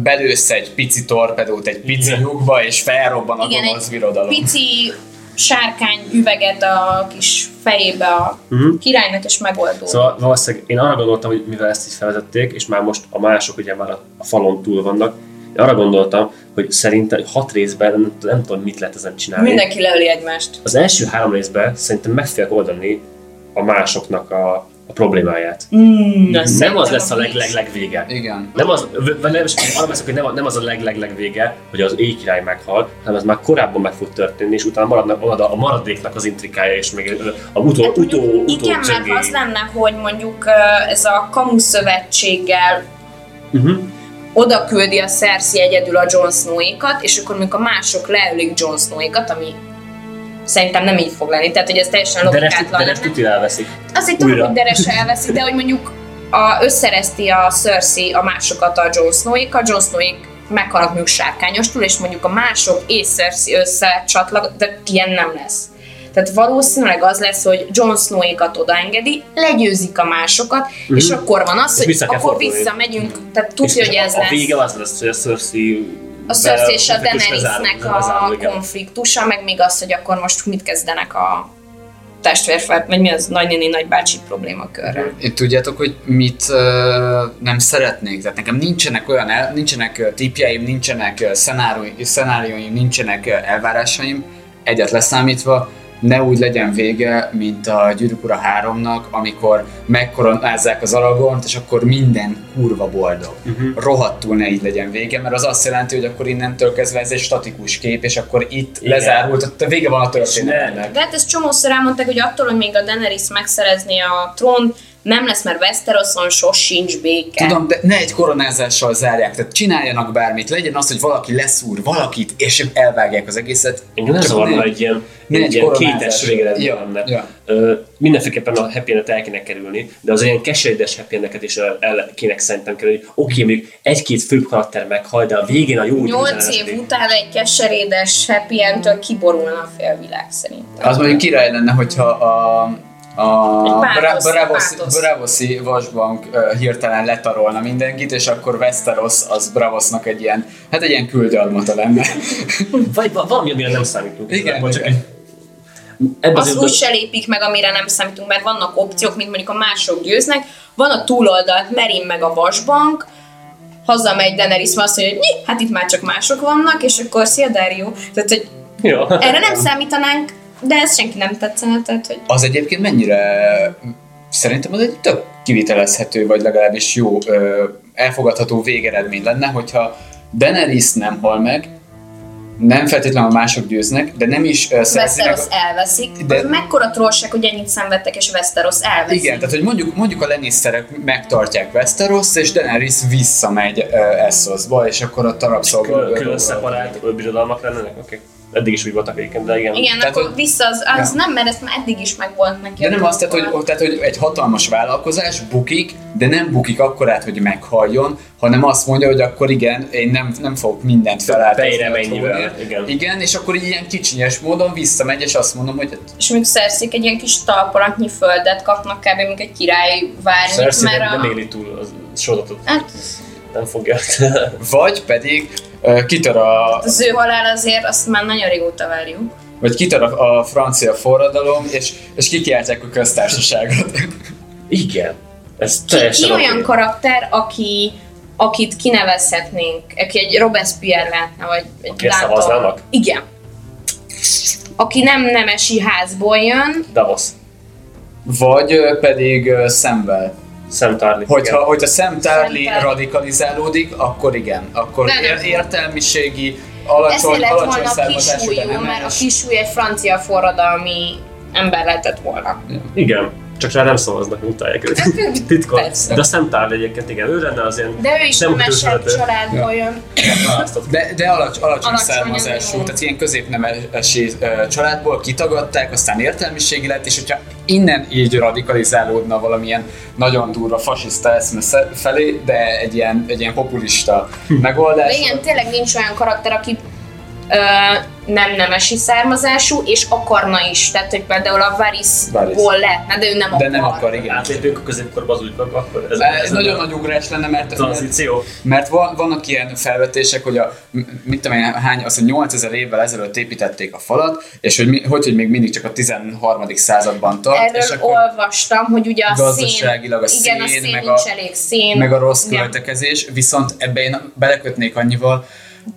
belősz egy pici torpedót egy pici Igen. lyukba, és felrobban a Igen, gonosz egy birodalom. pici sárkány üveget a kis fejébe a Mhm. királynak, és megoldódik. Szóval valószínűleg én arra gondoltam, hogy mivel ezt is felvezették, és már most a mások ugye már a a falon túl vannak, én arra gondoltam, hogy szerintem hat részben nem, nem tudom, mit lehet ezen csinálni. Mindenki leöli egymást. Az első három részben szerintem meg fogják oldani a másoknak a, a problémáját. Mm, Nem az lesz a leg, leg, leg vége. Igen. Nem az, nem, arra beszélek, hogy nem, a- nem az a leg, leg, leg vége, hogy az éj király meghal, hanem ez már korábban meg fog történni, és utána maradnak oda a maradéknak az intrikája, és még a utó, Hát utó, mondjuk utó Igen, mert zsengéi. az lenne, hogy mondjuk ez a kamu szövetséggel Uh-huh. oda küldi a Cersei egyedül a Jon Snow-ékat, és akkor amikor a mások leülik Jon Snow-ékat, ami szerintem nem így fog lenni, tehát hogy ez teljesen logikátlan de rest lenne. tuti elveszik. Azért tudom, hogy Deres elveszi, de hogy mondjuk a, összerezti a Cersei a másokat a Jon Snow-ékat, Jon snow meghalnak mondjuk sárkányostul, és mondjuk a mások és Cersei összecsatlag, de ilyen nem lesz. Tehát valószínűleg az lesz, hogy Jon Snow-ékat odaengedi, legyőzik a másokat, mm-hmm. és akkor van az, És hogy vissza akkor fordulni. visszamegyünk, tehát tudja, hogy ez a, a lesz. vége az lesz, hogy a Cersei A Cersei és a Daenerysnek a konfliktusa, meg még az, hogy akkor most mit kezdenek a testvérfel, vagy mi az nagynéni nagybácsi problémakörrel. Én tudjátok, hogy mit uh, nem szeretnék? Tehát nekem nincsenek olyan, el, nincsenek ö, tippjeim, nincsenek szenárióim, nincsenek elvárásaim, egyet leszámítva, ne úgy legyen vége, mint a Gyűrűk Ura 3-nak, amikor megkoronázzák az Aragornt, és akkor minden kurva boldog. Uh-huh. Rohadtul ne így legyen vége, mert az azt jelenti, hogy akkor innentől kezdve ez egy statikus kép, és akkor itt Igen. lezárult, a vége van a történetnek. De hát ezt csomószor elmondták, hogy attól, hogy még a Daenerys megszerezné a trón, nem lesz, mert Westeroson sos sincs béke. Tudom, de ne egy koronázással zárják, tehát csináljanak bármit, legyen az, hogy valaki leszúr valakit, és elvágják az egészet. Engem nem ne- egy ilyen, ne egy ilyen kétes végeredmény Ja, lenne. ja. Ö, mindenféleképpen a happy endet el kéne kerülni, de az ilyen keserédes happy endeket is el, el kéne szerintem kerülni. Oké, mondjuk egy-két főbb karakter meghal, de a végén a jó Nyolc év után egy keserédes happy endtől kiborulna a félvilág szerintem. Az mondjuk király lenne, hogyha a a Egy Bra- pátoszi- Bravoszi, pátoszi. Bravoszi vasbank hirtelen letarolna mindenkit, és akkor Westeros az Bravosnak egy ilyen, hát egy ilyen küldalmata lenne. Vagy va- valami, amire nem számítunk. Igen, csak egy- Ebben az időben- úgy se lépik meg, amire nem számítunk, mert vannak opciók, mint mondjuk a mások győznek. Van a túloldalt, Merin meg a vasbank, hazamegy Daenerys, azt mondja, hogy mi? Hát itt már csak mások vannak, és akkor szia Dario. Tehát, hogy Jó. erre nem számítanánk, de ez senki nem tetszene, tehát, hogy Az egyébként mennyire, szerintem az egy tök kivitelezhető, vagy legalábbis jó, elfogadható végeredmény lenne, hogyha Daenerys nem hal meg, nem feltétlenül a mások győznek, de nem is uh. Westeros elveszik. De-. Az mekkora trollság, hogy ennyit szenvedtek, és Westeros elveszik. Igen, tehát hogy mondjuk, mondjuk a Lannisterek megtartják Westeros, és Daenerys visszamegy uh, Essosba, és akkor ott a rabszolga... Külön, külön szeparált birodalmak lennének? Oké. Eddig is úgy voltak egyébként, de igen. Igen, Tehát, akkor hogy- vissza az, az Ja. nem, mert ez már eddig is megvolt neki. De nem azt, tehát hogy, tehát, hogy egy hatalmas vállalkozás bukik, de nem bukik akkorát, hogy meghaljon, hanem azt mondja, hogy akkor igen, én nem, nem fogok mindent feláldozni. Igen. igen. és akkor így ilyen kicsinyes módon visszamegy, és azt mondom, hogy És még Cersei egy ilyen kis talpalatnyi földet kapnak kb. mint egy király várni, Cersei mert nem, a... nem éli túl az sorozatot. Hát, Nem fogja. vagy pedig kitör a, az ő halál azért azt már nagyon régóta várjuk. vagy kitör a, a francia forradalom, és, és kikiáltják a köztársaságot. igen. Ez Ki, teljesen ki olyan oké. karakter, aki, akit kinevezhetnénk, aki egy Robespierre lehetne, vagy egy szavaznának? Igen. Aki nem nemesi házból jön, Davos. vagy pedig uh, szemvel. Sam Tarly. Hogyha, igen. hogyha Sam Tarly Sam Tarly. radikalizálódik, akkor igen. Akkor nem. ér- értelmiségi, alacsony, ezért lett alacsony volna nem mert a kisúly egy francia forradalmi ember lehetett volna. Igen. Csak rá nem szavaznak, utálják őt. Titkon. Persze. De a Tarly egyébként igen, ő lenne az ilyen De ő is nem nemesebb közvető családból jön. De, de alacs, alacsony Alacsony, származású, tehát ilyen középnemesi családból kitagadták, aztán értelmiségi lett, és hogyha innen így radikalizálódna valamilyen nagyon durva fasiszta eszme felé, de egy ilyen, egy ilyen populista megoldás. De igen, tényleg nincs olyan karakter, aki nem nemesi származású, és akarna is. Tehát, hogy például a Varysból lehetne, de ő nem de akar. nem akar, igen. Átlépünk a középkorba az újkorba, akkor ez, Ez nagyon nagy ugrás lenne, mert, mert, tranzíció. mert van, vannak ilyen felvetések, hogy a, mit tudom én, hány, azt, hogy 8000 évvel ezelőtt építették a falat, és hogy, mi, hogy, hogy még mindig csak a 13. században tart, Erről és akkor olvastam, hogy ugye a Gazdaságilag a szén, igen, a szén, szén meg nincs a- elég szén. meg a rossz költekezés, viszont ebbe én belekötnék annyival,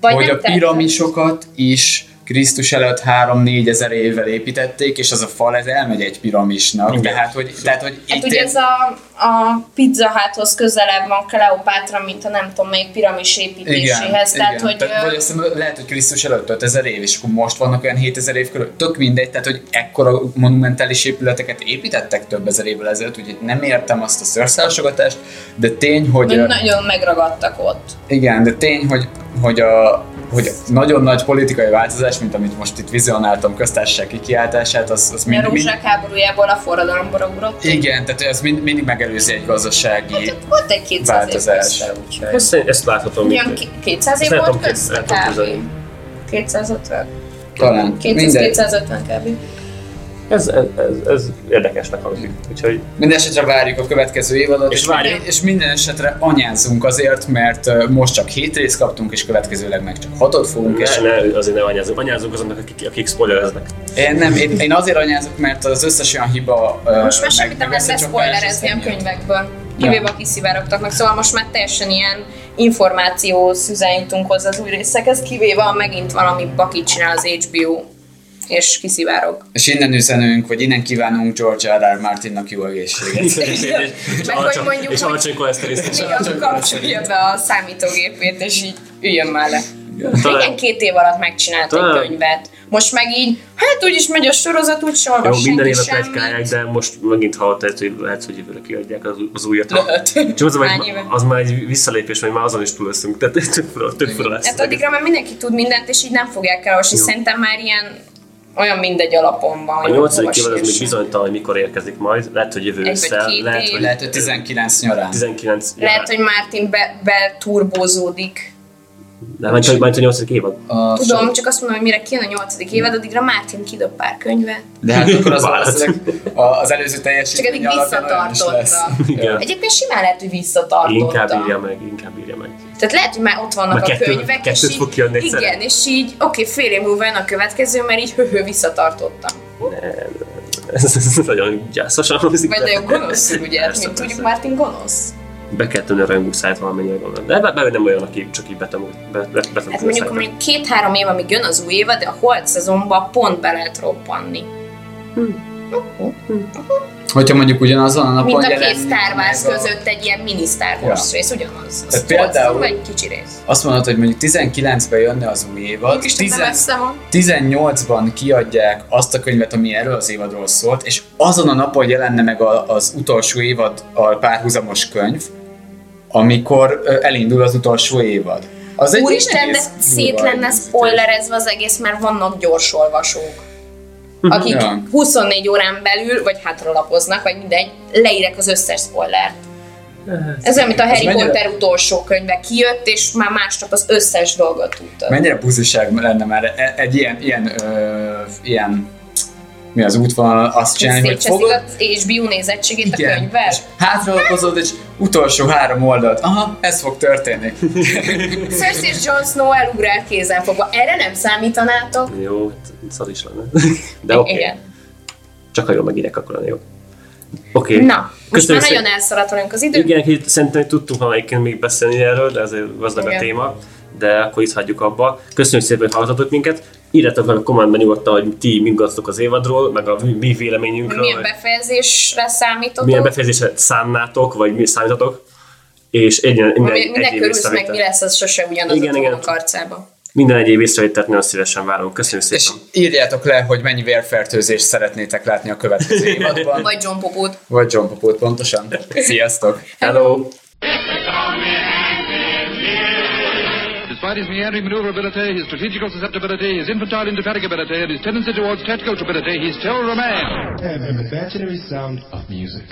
Vagy hogy a piramisokat is Krisztus előtt 3-4 ezer évvel építették, és az a fal ez elmegy egy piramisnak. Igen. Tehát, hogy, tehát, hogy Hát itt ugye ez a, a pizza háthoz közelebb van Kleopátra, mint a nem tudom melyik piramis építéséhez. tehát, igen. hogy tehát, vagy azt hiszem, lehet, hogy Krisztus előtt 5000 év, és akkor most vannak olyan 7000 év körül. Tök mindegy, tehát, hogy ekkora monumentális épületeket építettek több ezer évvel ezelőtt, úgyhogy nem értem azt a szőrszálasogatást, de tény, hogy... nagyon megragadtak ott. igen, de tény, hogy, hogy a hogy nagyon nagy politikai változás, mint amit most itt vizionáltam köztársaság kikiáltását, az, az A mind, mind, rózsák háborújából a forradalomba ugrott. igen, tehát ez mind, mindig megelőzi egy gazdasági Hát volt egy 200 év változás. közte, úgyhogy. Ezt, ezt láthatom. Ki- 200 év volt közte kb. képzelni. 250. Talán. Mindegy. 200-250 kb. Ez, ez, ez, ez érdekesnek hangzik. Úgyhogy Mindenesetre várjuk a következő évadot, És és, várjuk. minden, és minden esetre anyázunk azért, mert most csak 7 részt kaptunk, és következőleg meg csak 6-ot fogunk, és ne, ne, azért ne anyázunk. Anyázunk azoknak, akik, akik spoilereznek. én, nem, én, én azért anyázok, mert az összes olyan hiba Most már semmit nem lehet leszpoilerezni a könyvekből. Kivéve a kiszivárogtaknak, szóval most már teljesen ilyen információ szüzen jutunk hozzá az új részekhez, kivéve ha megint valami bakit csinál az HBO, és kiszivárog. És innen üzenünk, hogy innen kívánunk George R. R. Martinnak jó egészséget. és, alacsony, mondjuk, és. Néha kapcsolja be a számítógépét, és így üljön már le. Igen, két év alatt megcsinált egy könyvet. Most meg így, hát úgyis megy a sorozat, úgy se Jó, minden semmit. plegykálják, de most megint hallott, lehet, hogy, lehet, hogy jövőre kiadják az, az újat. Lehet. Csak az, hogy éve? az már egy visszalépés, hogy már azon is túl leszünk, tehát több fura, több fura lesz. Hát addigra már mindenki tud mindent, és így nem fogják elolvasni. Jó. Szerintem már ilyen olyan mindegy alapon van. A hogy nyolcadik évad az még bizonytalan, hogy mikor érkezik majd. Lehet, hogy jövő ősszel, lehet, hogy Lehet, hogy 19 nyarán. 19 Lehet, hogy Martin be, beturbózódik. De majd, majd a nyolcadik évad. A, Tudom, csak azt mondom, hogy mire kijön a nyolcadik évad, addigra Martin kidob pár könyvet. De hát akkor az, az, az előző Csak teljesítmény eddig is lesz. visszatartotta. Egyébként simán lehet, hogy visszatartotta. Inkább írja meg, inkább írja meg. Tehát lehet, hogy már ott vannak Már a kettő- könyvek, és kettőt így, fog kijönni egyszerre. igen, és így, oké, fél év múlva jön a következő, mert így höhö visszatartottam. Ez, ez nagyon gyászosan hangzik. Vagy de- nagyon gonosz, ugye? Persze, Mint tudjuk. Martin gonosz. Be kell tenni a rajongó szájt valamennyire gondolom. De be, be, nem olyan, aki csak így betem, be, be, betem Hát mondjuk, mondjuk két-három év, amíg jön az új évad, de a holt szezonban pont be lehet roppanni. Hogyha mondjuk ugyanazon a napon Mint a két Star Wars között egy ilyen mini Star Wars Ja. rész, ugyanaz. Tehát Az például- Vagy egy kicsi rész. Azt mondod, hogy mondjuk 19-ben jönne az új évad, És tizen- nem messze van. 18-ban kiadják azt a könyvet, ami erről az évadról szólt, és azon a napon jelenne meg a, az utolsó évad a párhuzamos könyv, amikor elindul az utolsó évad. Az egy Úristen, de szét lenne spoilerezve az egész, mert vannak gyorsolvasók. Akik Ja. 24 órán belül, vagy hátralapoznak, vagy mindegy, leírek az összes spoilert. Ez olyan, mint a Harry mennyire- Potter utolsó könyve kijött, és már másnap az összes dolgot tudta. Mennyire buziság lenne már e- egy ilyen, ilyen, ö, ilyen mi az útvonal, azt csinálni, hogy fogod, az HBO nézettségét a könyvvel. és hátralapozod, és utolsó három oldalt, aha, ez fog történni. Cersei és Jon Snow elugrál kézen fogva. Erre nem számítanátok? Jó, szar is lenne. De oké. Okay. Igen. Csak ha jól megírek, akkor lenne jó. Oké. Okay. Na, most már Köszönjük nagyon szépen. elszaladt velünk az idő. Igen, hogy szerintem tudtunk valamelyiként még beszélni erről, de ezért gazdag a Igen. téma. De akkor itt hagyjuk abba. Köszönjük szépen, hogy hallgattatok minket. Írjátok meg a kommentben nyugodtan, hogy ti mit gondoltok az évadról, meg a mi- véleményünkről. milyen befejezésre számítotok? milyen befejezésre számnátok, vagy mi számítatok. És egy, minden, Ami- egy, Minek egyéb örülsz meg, mi lesz, az sose ugyanaz Igen, a igen. trónok arcába. Minden egyéb észrevételt nagyon szívesen várunk. Köszönjük És szépen. írjátok le, hogy mennyi vérfertőzést szeretnétek látni a következő évadban. Vagy John Popót. Vagy John Popót pontosan. Sziasztok! Hello! Despite his meandering maneuverability, his strategical susceptibility, his infantile indefatigability, and his tendency towards tactical stupidity, he still remains. an imaginary sound of music.